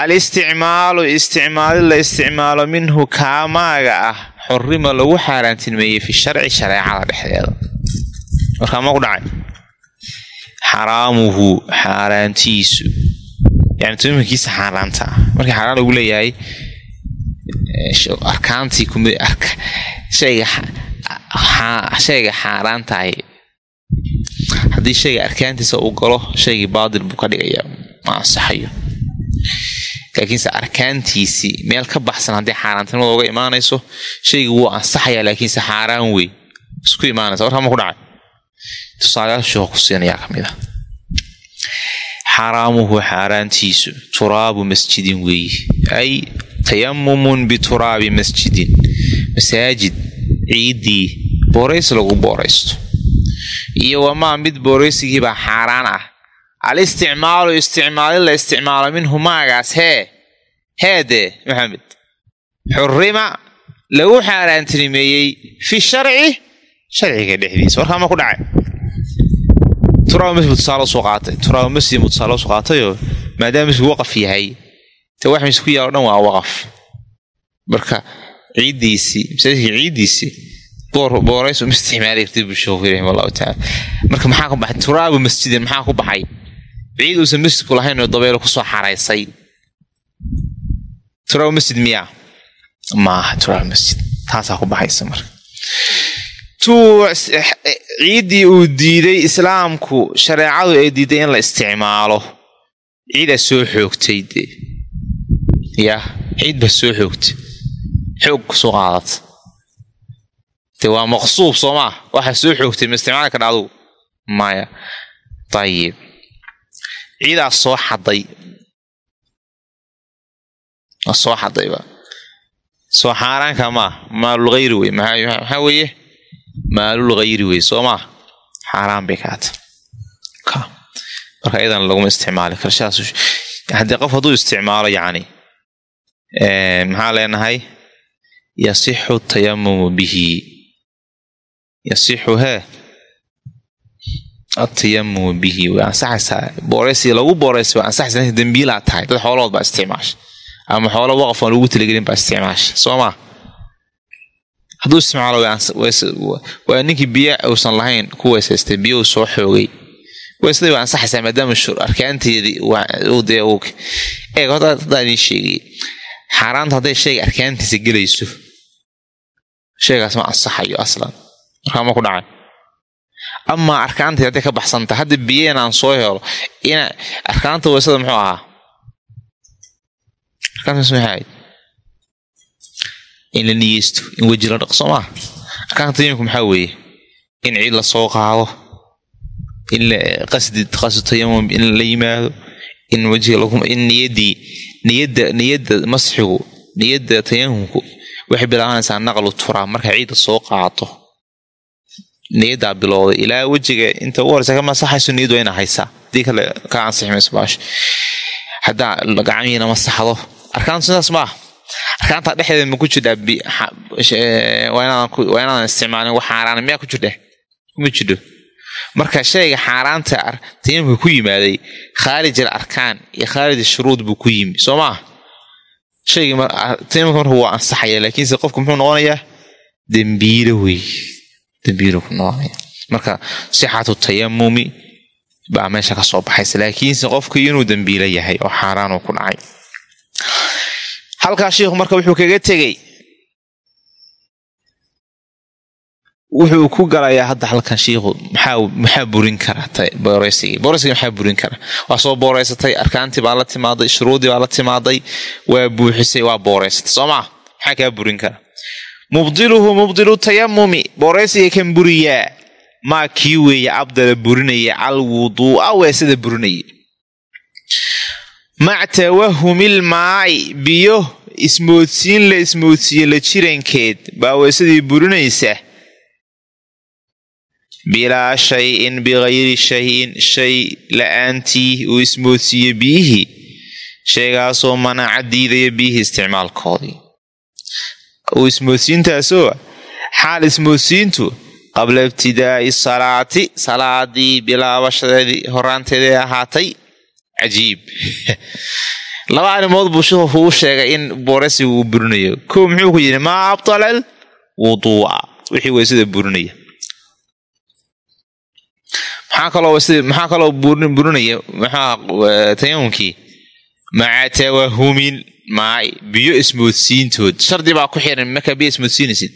al isticmaalu isticmaalid la isticmaalo minhu kaamaaga ah xurima lagu xaaraantilmeeyey fi sharci shareecada dhexdeeda. Markaa ma ku dhacay xaraamuhu xaaraantiisu. Yani tumikiisa xaaraanta. Ah markii xaaraan lagu leeyahay arkaantii shayga xaaraan tahay haddii shayga arkaantiisa uu galo shaygii baatil buu ka dhigayaa ma ansaxayo. Laakiinse arkaantiisii meel ka baxsan haddii xaaraantinimada uga imaanayso shaygii wuu ansaxayaa laakiinse xaaraan wey isku imaanaysa warkaa ma ku dhacay tusaalayaashu ku siinayaa ka mid a xaraamuhu xaaraantiisu turaabu masjidin weeye ay tayamumun bituraabi masjidin. Masaajid ciiddii boorays lagu booraysto. Iyo wamaa mid booraysigiibaa xaaraan ah. Al isticmaalu isticmaalin la isticmaalo minhu maagaas hee heedee maxamed. Xurima lagu xaaraantinimeeyey fi sharci sharciga dhexdiisa. Warkaa ma ku dhacay turaaba masjid tusaale u soo qaatay turaaba masjid mu tusaale u soo qaatayoo maadaama masjid waqaf yahay te wax masjid ku yaalo dhan waa waqaf marka ciiddiisii masaajidka ciiddiisii booraysu ma isticmaali kartid buu sheekhu raxima allahu tacaala marka maxaa ku baxay turaabu masjidin maxaa ku baxay ciid uusan masjidku lahayn oo dabeelo ku soo xaraysay turaabu masjid miyaa maaha turaabu masjid taasaa ku baxaysa marka ciiddii uu diiday islaamku shareecadu ay diiday in la isticmaalo. Ciidaa soo xoogtay dee yah ciid baa soo xoogtay. Xoog ku soo qaadata. De waa maqsuub soo maa waxaa soo xoogtay ma isticmaali kardha adugu maya. Dayib ciidaa soo xaday. Soo xadayba soo xaaraanka maa maalul hayri wey maxaa weeye maalul hayri wey soo maa xaaraan bay kaata marka iyadan laguma isticmaali karo. Sidaas haddii qof hadduu isticmaalo yacni maxaa leenahay? Yasixu tayamumu bihi. Yasixu hee atayamumu bihi. Way ansaxaysaa. Booraysi lagu booraysa way ansaxaysaa. Dambiilaa tahay. Dad xoolahood baa isticmaasha ama xoolo waqaf aan lagu talagelin baa isticmaasha soo maa hadduu isticmaalo ninkii biyo uusan lahayn ku weysaystay biyo uu soo xoogay. Weysadii waa ansaxaysaa maadaama arkaanteedii eeg haddaa idin sheegay. Xaaraanta hadday shayga arkaantiisa gelayso. Shaygaas ma ansaxayo aslan. Markaa ma ku dhacay. Amaa arkaanteed hadday ka baxsanta hadda biyo inaan soo helo arkaanta weysada muxuu ahaa in la niyeysto in weji la dhaqo soo maa arkaanta tayamumku maxaa weeye? In ciid la soo qaado in qasdi qasdu tayamum in la yimaado in wejiga in niyaddii niyadda niyadda masxigu niyadda tayamumku waxay bilaabanaysaa naqlu turaa marka ciidda soo qaato. Niyaddaa bilowday. Ilaa wejiga inta ugu horeysa ka masaxayso niyad waa ina haysaa. Hadii kale ka ansixi mayso baash. Haddaa gacmihiina masaxdo. Arkaantu sidaas maaha arkaanta dhexdeeda ma ku jirdhaa waa inaadan isticmaalin wax xaaraan miyaa ku jirdhe kuma jidho marka shayga xaaraanta tayamumka ku yimaaday khaarij al arkaan iyo khaarij shuruud buu ku yimi. Soo maa shaygatayamumka marka waa ansaxaya laakiinse qofku muxuu noqonayaa? Dembiilo wey dembiilo ku noqonaya. Marka sixatu tayamumi baa meesha ka soo baxaysa. Laakiinse qofku inuu dembiilo yahay oo xaaraanuu ku dhacay halkaa shiikhu marka wuxuu kaga tegey. Wuxuu ku galayaa hadda halkan shiikhu maxaa burin kara booreysigii booreysigii maxaa burin kara? Waa soo booreysatay arkaantii baa la timaaday shuruudii baa la timaaday waa buuxisay waa booreysatay soo maa maxaa kaa burin kara? Mubdiluhu mubdilu tayamumi booreysiga kan buriyaa maa kii weeye abdala burinaya alwuduu'a weesada burinaya mac tawahumil maa'i biyo ismoodsiin la ismoodsiiye la jirankeed baa weesadii burinaysa. Bilaa shay-in bikayri shayin shay la'aantii uu ismoodsiiye biyihii shaygaasoo manaca diidaya biyihii isticmaalkoodii. Uu ismoodsiintaasoo xaal ismoodsiintu qabla ibtidaa'i salaati salaadii bilaabashadeedii horaanteedii ahaatay cajiib laba arrimood buu sheikhu kugu sheegay in booraysiga uu burinayo. Kow muxuu ku yidhi maa abtalal wuduu'a. Wixii weysada burinaya. Maxaa kaloo maxaa kaloo burinaya? Maxaa tayamumkii? Maca tawahumin maay biyo ismoodsiintood. Shardi baa ku xiran markaa biyo ismoodsiinaysid.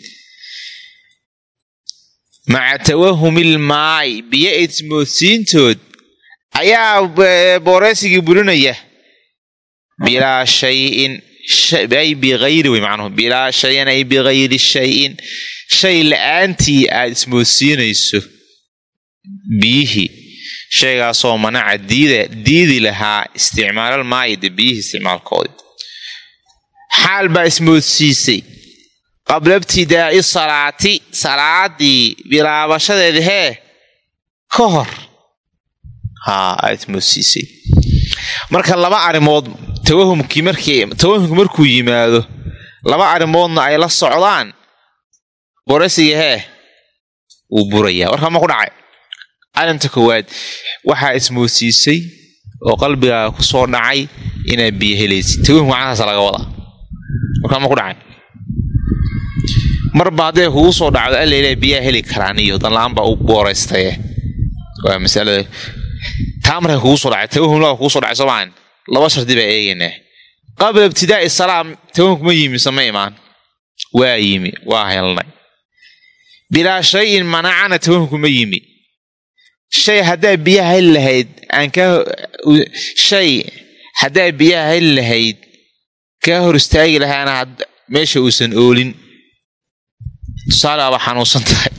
Maca tawahumil maay biyo ismoodsiintood. Ayaa booreysigii burinaya bilaa shayin ay biayri wey macnuhu bilaa shayin ay bikayri shayin shay la'aantii aad ismoodsiinayso biyihii shaygaasoo manaca diidi lahaa isticmaalal maayide biyihii isticmaalkoodii xaal baa ismoodsiisay qabla ibtidaa'i salaati salaadii bilaabashadeedi hee ka hor haa aad ismoodsiisay marka laba arrimood tawahumkii markii tawahumki markuu yimaado laba arrimoodna ay la socdaan. Borasiga hee wuu burayaa. Warkaa ma ku dhacay? Arrinta koowaad waxaa ismoodsiisay oo qalbigaaga ku soo dhacay inaad biyo helaysid. Tawahum gacantaasa laga wadaa. Warkaa ma ku dhacay? Marba hadday kugu soo dhacdo allayla biyaa heli karaan iyo danla-aan baa u booraystaye. Waa masalada. Taa markay kugu soo dhacay tawahum laa kugu soo dhacay soo maahan laba shardi baa eegaynaa qabla ibtidaa'i salaam tawahumkuma yimi sama imaan. Waa yimi waa helnay. Bilaa shayin manacana tawahumkuma yimi. Shay haddaa biyaha heli lahayd aan ka shay haddaa biyaha heli lahayd kaa hor istaagi lahaana meesha uusan oolin. Tusaale aaba xanuunsan tahay.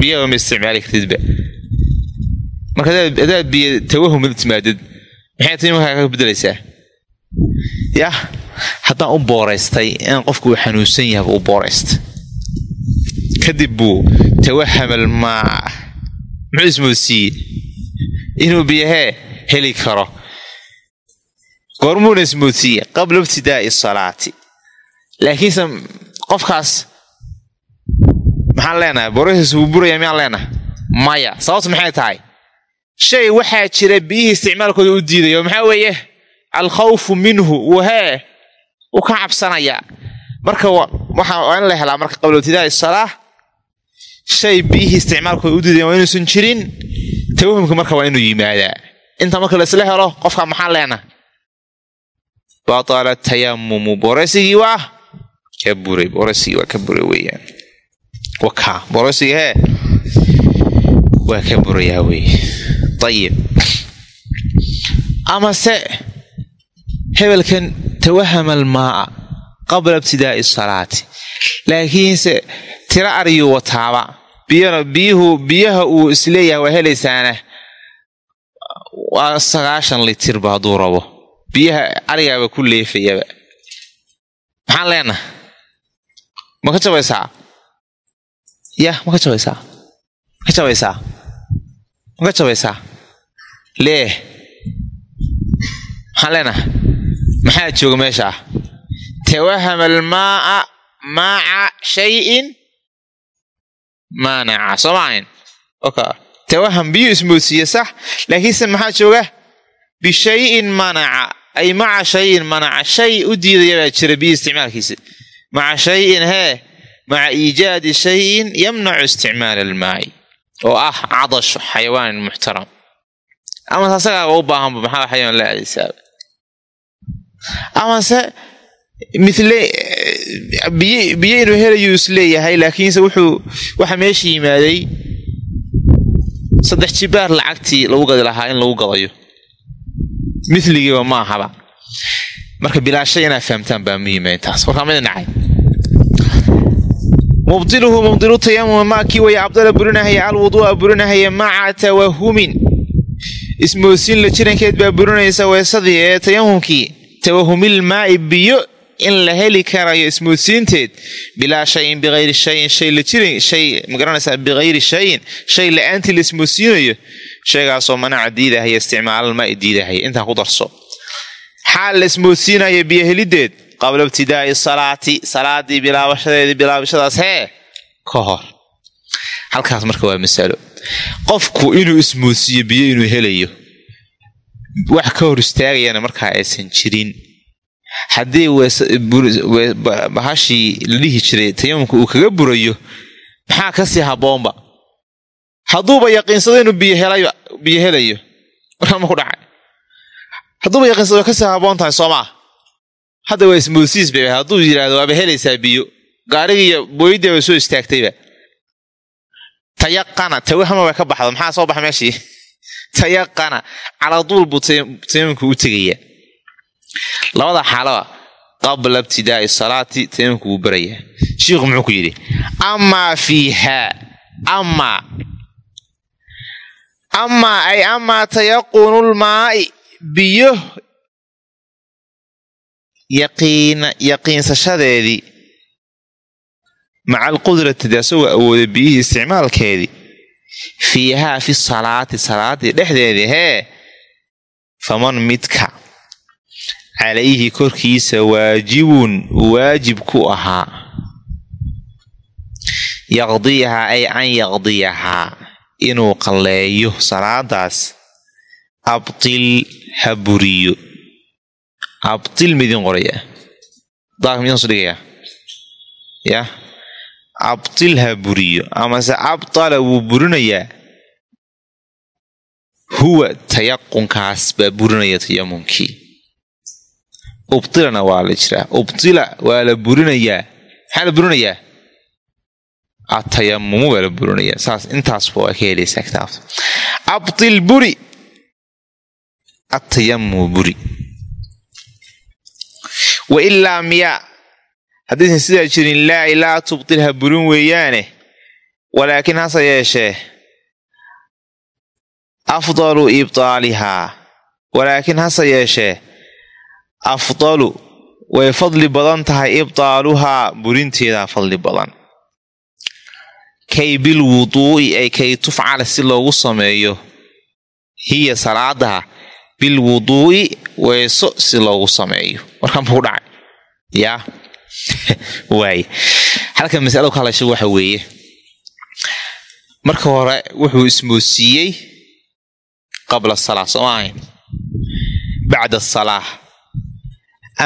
Biyaba ma isticmaali kartidba. Marka hadaad biyo tawahum timaadid maxay tay markaa ka bedelaysaa yah haddaan u booraystay in qofku uu xanuunsan yahaba u booraysta kadib buu tawahamal maa muxuu ismoodsiiyey inuu biyahee heli karo. Goormuuna ismoodsiiye qabla ibtidaa'i salaati. Laakiinse qofkaas maxaan leenahay? Booraysiis wuu buraya miyaan leenahay? Maya sababtu maxay tahay shay waxaa jira biyihii isticmaalkooda u diidayo. Maxaa weeye? Alkhawfu minhu. Wahee uu ka cabsanayaa marka waa in la helaa marka qabla ibtidaa'i salaa shay biyihii isticmaalkooda u diidaya waa inuusan jirin. Tawahumka marka waa inuu yimaadaa. Inta marka laisla helo qofka maxaan leenahay batala tayamumu booraysigii waa ka buray. Booraysigii waa ka buray weeyaan. Wakaa booraysigii hee waa ka burayaa weeye ayib amase hebelkan tawahama almaa'a qabla ibtidaa'i salaati laakiinse tira ariyuu wataaba biyuhu biyaha uu is leeyahay waa helaysaana waa sagaashan litirba hadduu rabo biyaha arigaaba ku leefayaba maxaan leenaha ma ka jabaysaa yah ma ka jabaysaa ma ka jabaysaa ma ka jabaysaa lee. Maxaan leenaha maxaa jooga meesha? Ah tawahama almaa'a maaca shayin maanaca soo maahayn tawaham biyu ismoodsiiye sax? Laakiinse maxaa jooga? Bishayin manaca ay maca shayin manaca shay u diidaya baa jira biyo isticmaalkiisa. Maca shayin hee maca iijaadi shayin yamnacu isticmaal almaa'i oo ah cadashu xayawaanin muxtaram amase asagaaba u baahanba maxaa xayawaan la aadaysaaba amase mile biyo inuu helayuu is leeyahay laakiinse wuxuu waxa meesha yimaaday saddex jibaar lacagtii lagu gadi lahaa in lagu gadayo miligiiba ma ahaba marka bilaashay inaad fahamtaan baa muhiima intaas warkaa mid nacay. Mubdiluhu mubdilu tayamuma maakii waya abdala burinahaya alwuduu'a burinahaya maca tawahumin ismoodsiin la jirankeed baa burinaysa weesadii ee tayamumkii. Tawahumil maa'i biyo in la heli karayo ismoodsiinteed bilaa shayin bikayri shayin shay la jiran shay shayin shay la'aantii la ismoodsiinayo shaygaasoo manaca diidahaya isticmaalal maa'i diidahaya intaa ku darso. Xaal la ismoodsiinaya biyo helideed qabla ibtidaa'i salaati salaadii bilaabashadeedii bilaabashadaas hee ka hor. Halkaas marka waa masalo qofku inuu ismoodsiiyo biyo inuu helayo wax ka hor istaagayana markaa aysan jirin. Haddii bahashii la dhihi jiray tayamumka uu kaga burayo maxaa ka sii habboonba? Hadduuba yaqiinsado inuu biyo helayo warkama ku dhacay. Hadduuba yaqiinsado way ka sii habboon tahay soo maa hadda waa ismoodsiis bay hadduu yidhaahdo waaba helaysaa biyo gaarigiiyo booyadii ba soo istaagtayba tayaqana tawahama way ka baxdo maxaa soo baxa meeshii? Tayaqana caladuul buu tayamumka u tegayaa labada xaalaba qabla ibtidaai salaati tayamumka wuu barayaa shiikhu muxuu ku yidhi amaa fiihaa amaa amaa ay amaa tayaqunulmaa'i biyo yaqiinsashadeedii maca alqudrati de asagoo awooda biyihii isticmaalkeedii. Fiihaa fi salaati salaadii dhexdeedii hee? Faman midka? Calayhi korkiisa waajibun waajib ku ahaa. Yaqdiyahaa ay an yaqdiyahaa inuu qalleeyo salaadaas. Abtil ha buriyo. Abtil midin qoraya. Daak midin hoos dhigayaa yah abtil ha buriyo amase abtala wuu burinayaa. Huwa tayaqunkaas baa burinaya tayamumkii. Ubtilana waa la jiraa. Ubtila waa la burinayaa. Maxaa la burinayaa? Atayamumu baa la burinayaa. Saas intaasba waa ka helaysaa kitaabta. Abtil buri. Atayamumu buri. Wa ilaa miyaa haddaysan sidaa jirin laa ilaa tubtil ha burin weeyaane. Walaakiin hase yeeshee afdalu ibtaalihaa walaakiin hase yeeshee afdalu way fadli badan tahay ibtaaluhaa burinteedaa fadli badan. Kay bil wuduu'i ay kay tufcala si loogu sameeyo hiya salaadaha bil wuduu'i weeso si loogu sameeyo. Warkan buu dhacay. Yaa waay halkan masalo ka hadlasha waxa weeye. Marka hore wuxuu ismoodsiiyey qabla salaa sooma ahayn? Bacda asalaa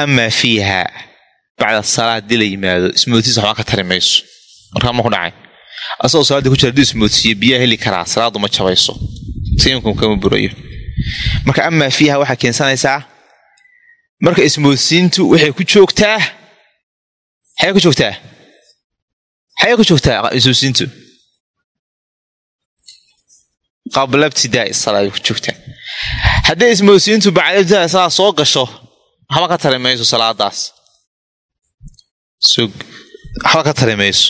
amaa fiiha bacda asalaa haddii la yimaado ismoodsiisa waxbaa ka tari mayso. Markaa ma ku dhacay? Asagoo salaadii ku jira hadduu ismoodsiiyo biyaa heli karaa salaadu ma jabayso. Tayamkum kama burayo marka amaa fiiha waxaa keensanaysaa marka ismoodsiintu waxay ku joogtaa xagee ku joogtaa xagee ku joogtaa ismoodsiintu qabla ibtidaai salaa ku joogtaa hadday ismoodsiintu bacda ibtidaai salaa soo gasho waxba ka tari mayso salaadaas waxba ka tari mayso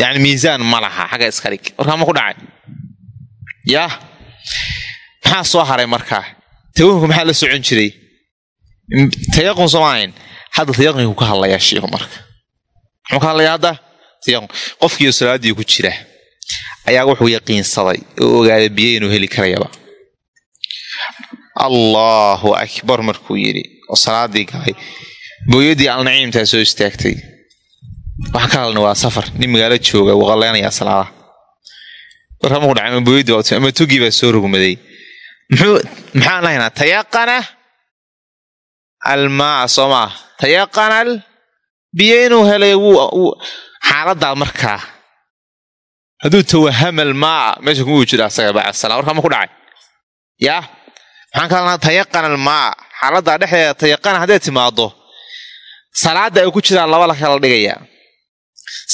yacni miisaan ma laha xagga iska dhig warkaa ma ku dhacay yaa maxaa soo haray markaa tawahumka maxaa la socon jiray tayaqun sooma ahayn hadda tayaqunku ka hadlayaa shiiku marka muxuu ka hadlayaa hadda tayaqun qofkiiyo salaaddii ku jira ayaa wuxuu yaqiinsaday oo ogaaday biyo inuu heli karayaba. Allaahu akbar markuu yidhi oo salaadii galay booyadii alnaciimtaa soo istaagtay. Waxaan ka hadalna waa safar. Nin magaalo jooga wuu qaleynayaa salaadaha warkama ku dhacay ama booyadii ama tugii baa soo rogmaday. Maxaan lahaynaa tayaqana almaa soo maa tayaqanal biyo inuu helay xaaladaa markaa. Hadduu tawahamal maa meesha kumuu jira asaga bacd salaa warkaa ma ku dhacay. Yaa maxaan ka hadalnaa tayaqanal maa xaaladaa dhexdeeda tayaqana hadday timaado salaada ay ku jiraan laba la kala dhigayaa.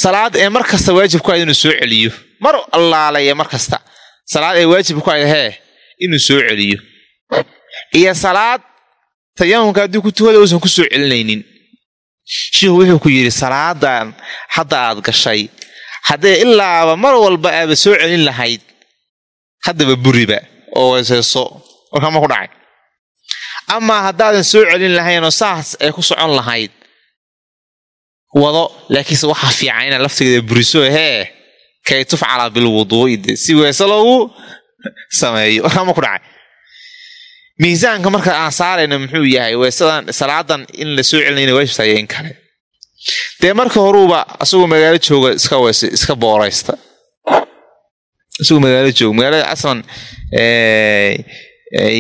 Salaad ee mar kasta waajib ku ahayd inuu soo celiyo. Mar allaale iyo mar kasta salaad ee waajib ku ahayd hee inuu soo celiyo. Iyo salaad tayamumka haddii ku tuhada uusan ku soo celinaynin shiikhu wuxuu ku yidhi salaadan hadda aad gashay. Haddee ilaaba mar walba aaba soo celin lahayd haddaba buriba oo weeseyso warkama ku dhacay. Amaa haddaadan soo celin lahaynoo saas ay ku socon lahayd wado laakiinse waxaa fiican inaad laftigeeda buriso hee? Kay tufcala bilwuduu'i si weese loogu sameeyo. Warkama ku dhacay miisaanka marka aan saarayna muxuu yahay weesadan salaadan in la soo celinayna in kale. Dee marka horuuba asagoo magaalo jooga iska wes iska booraysta. Isagoo magaalo jooga magaalada aslan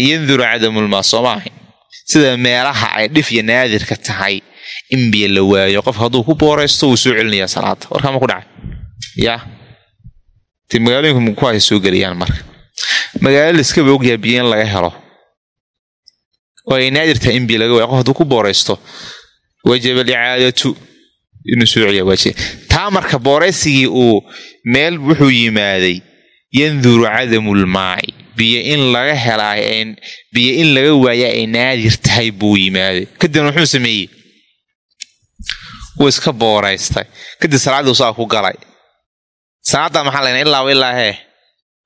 yanduru cadamulmaa soo maaha sida meelaha ay dhif iyo naadirka tahay in biyo la waayo qofka hadduu ku booraysto wuu soo celinayaa salaada warkaama ku dhacay? Yaa magaalooyinka ku hay soo gelayaan marka. Magaalo laiskaba ogyaha biyo laga helo ay naadir tahay in biyo laga waayo qof hadduu ku booraysto wajaba alicaadatu inuu soo celiya waajib taa marka booraysigii uu meel wuxuu yimaaday yanduru cadamulmaaci biyo in laga helaayo biyo in laga waaya ay naadir tahay buu yimaaday. Kadibna muxuu sameeyey. Wuu iska booraystay. Kadib salaaddii saa ku galay. Salaadda maxaa laynaa ilaaba ilaa hee.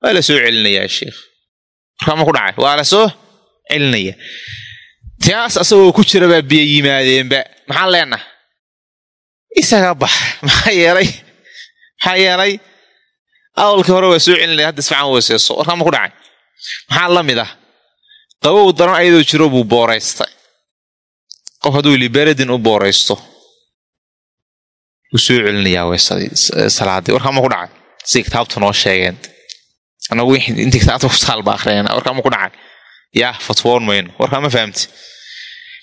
Waa la soo celinayaa sheikh. Markaama ku dhacay? Waa la soo celinaya taas asagoo ku jira baa biyo yimaadeenba maxaan leenaha isaga bax. Maxaa yeelay? Maxaa yeelay? Awalkii hore waa soo celinaya hadda isfacan weyseyso warkaama ku dhacay. Maxaa la mid ah? Qabow daran ayadoo jiro buu booraystay. Qof hadduu liberadin u booraysto. Wuu soo celinayaa weysadii salaadii. Warkaama ku dhacay? Si kitaabta noo sheegeen. Anagu intii kitaabta ku taal ba akhriyeen warkaama ku dhacay yaa fatwoon mayno warkaama fahamti.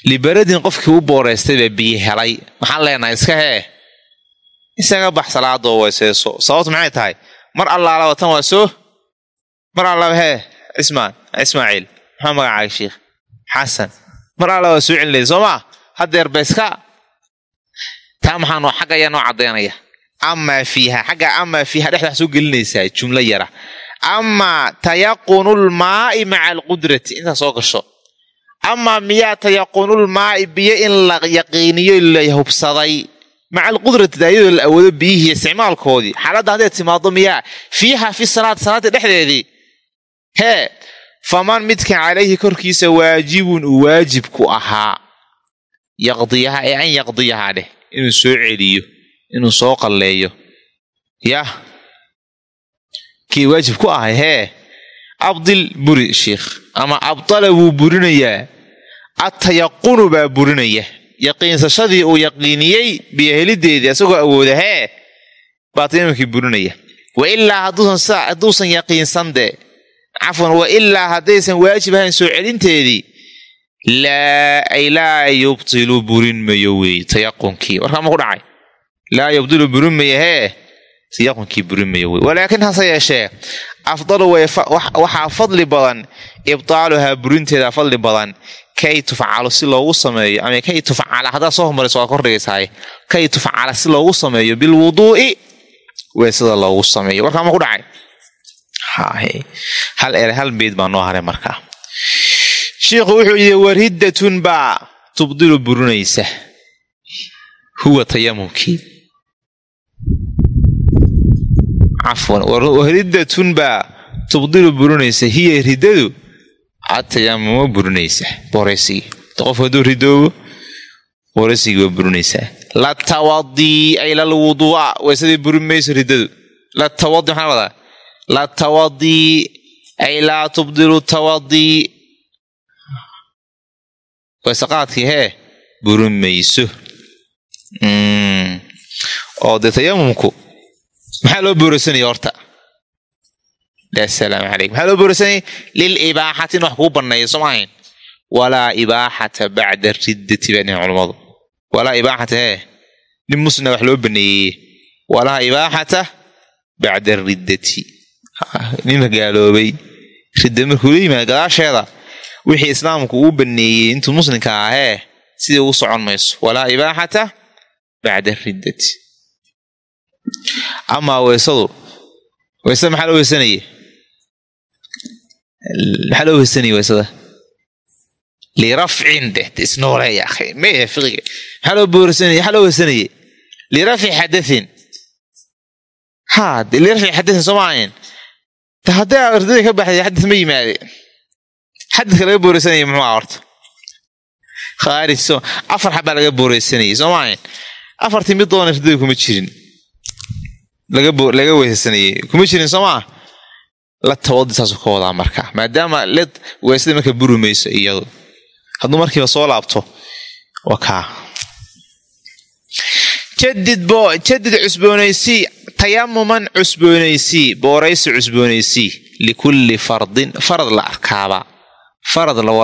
Liberadin qofkii u booraystay baa biyo helay. Maxaan leenahay iska hee? Isaga bax salaadoo weyseyso sababtu maxay tahay? Mar allaalaba tan waa soo? Mar allaba hee? Cismaan ismaaciil. Maxaa magacaaga sheikh? Xasan. Mar alla waa soo celinaya soo maa haddeer ba iska? Taa maxaa noo xagga ayaa noo caddaynaya amaa fiiha xagga amaa fiiha dhexdaa soo gelinaysaa jumlo yara amaa tayaqunulmaa'i maca alqudrati intaa soo gasho. Amaa miyaa tayaqunulmaa'i biyo in la yaqiiniyo la hubsaday. Maca alqudrati iyadoo la awoodo biyihii isticmaalkoodii. Xaaladda hadday timaado miyaa fiiha fi salaad salaadii dhexdeedii. Hee faman midka calayhi korkiisa waajibun uu waajib ku ahaa. Yaqdiyaha ee an yaqdiyahaa dheh inuu soo celiyo inuu soo qalleeyo. Yah kii waajib ku ahay hee abdil buri sheikh. Ama abdala wuu burinayaa attayaqunu baa burinaya yaqiinsashadii uu yaqiiniyey biyohelideedii asagoo awooda hee baatinimankii burinaya wa ilaa hadduusan yaqiinsan dee. Cafwan wa ilaa haddaysan waajib ahayn soo celinteedii. Laa ay laa yubtilu burin mayo weeye tayaqunkii warkaama ku dhacay. Laa yubdilu burin mayo hee tayaqunkii burin mayo wey walaakiin hase yeeshee afdalu waxaa fadli badan ibtaaluhaa burinteeda fadli badan kay tufcalo si loogu sameeyo ama kay tufcala haddaad soo hormarayso waa kordhigaysahay kay tufcala si loogu sameeyo bilwuduu'i weesada loogu sameeyo. Warkaama ku dhacay? Hal ere hal beyd baa noo haray markaa shiikhu wuxuu yidhi wariddatun baa tubdilu burinaysa huwa tayamumkii cafwan wariddatun baa tubdilu burinaysa hiya riddadu atayamuma burinaysa booraysigii qof hadduu ridoobo booraysigii waa burinaysaa la tawadii ay lalwuduu'a weysadii burin mayso riddadu la tawadi maxaa wadaa? La tawadii ay laa tubdilu tawadii weysaqaadkii hee burin mayso. Oo dee tayamumku maxaa loo booraysanaya horta asalaamu calaykum maxaa loo booraysanaya lilibaaxati in wax kuu banneeya soo maahayn walaa ibaaxata bacda riddati baa dhihin culammadu walaa ibaaxata hee nin muslina wax loo baneeyey walaa ibaaxata bacda riddati nin gaaloobay ridda markuu la yimaada gadaasheeda. Wixii islaamku uu baneeyey intuu muslimka ahee sidii ugu socon mayso. Walaa ibaaxata bacda riddati amaa weysadu weysada maxaa loo weysanaya maxaa loo weysanaya weysada? Lirafcin deh isnooleya akhi maya fiqiga maxaa loo boorsanaya maxaa loo weysanaya lirafci xadathin ha de lirafci xadathin soo maahayn de hadday ardada ka baxday xadis ma yimaade. Xadiska laga booreysanaya muxuu aha horta? Khaarij so afar xabaa laga booreysanayay soo maahayn afartii mid doona ardada kuma jirin laga weysaysanayay kuma jirin soo maa la tawadi saasuu ka wadaa marka. Maadaama led weysada marka buri mayso iyadu. Hadduu markiiba soo laabto waa kaa. Jadid cusboonaysii tayamuman cusboonaysii booraysi cusboonaysii likulli fardin farad la arkaaba. Farad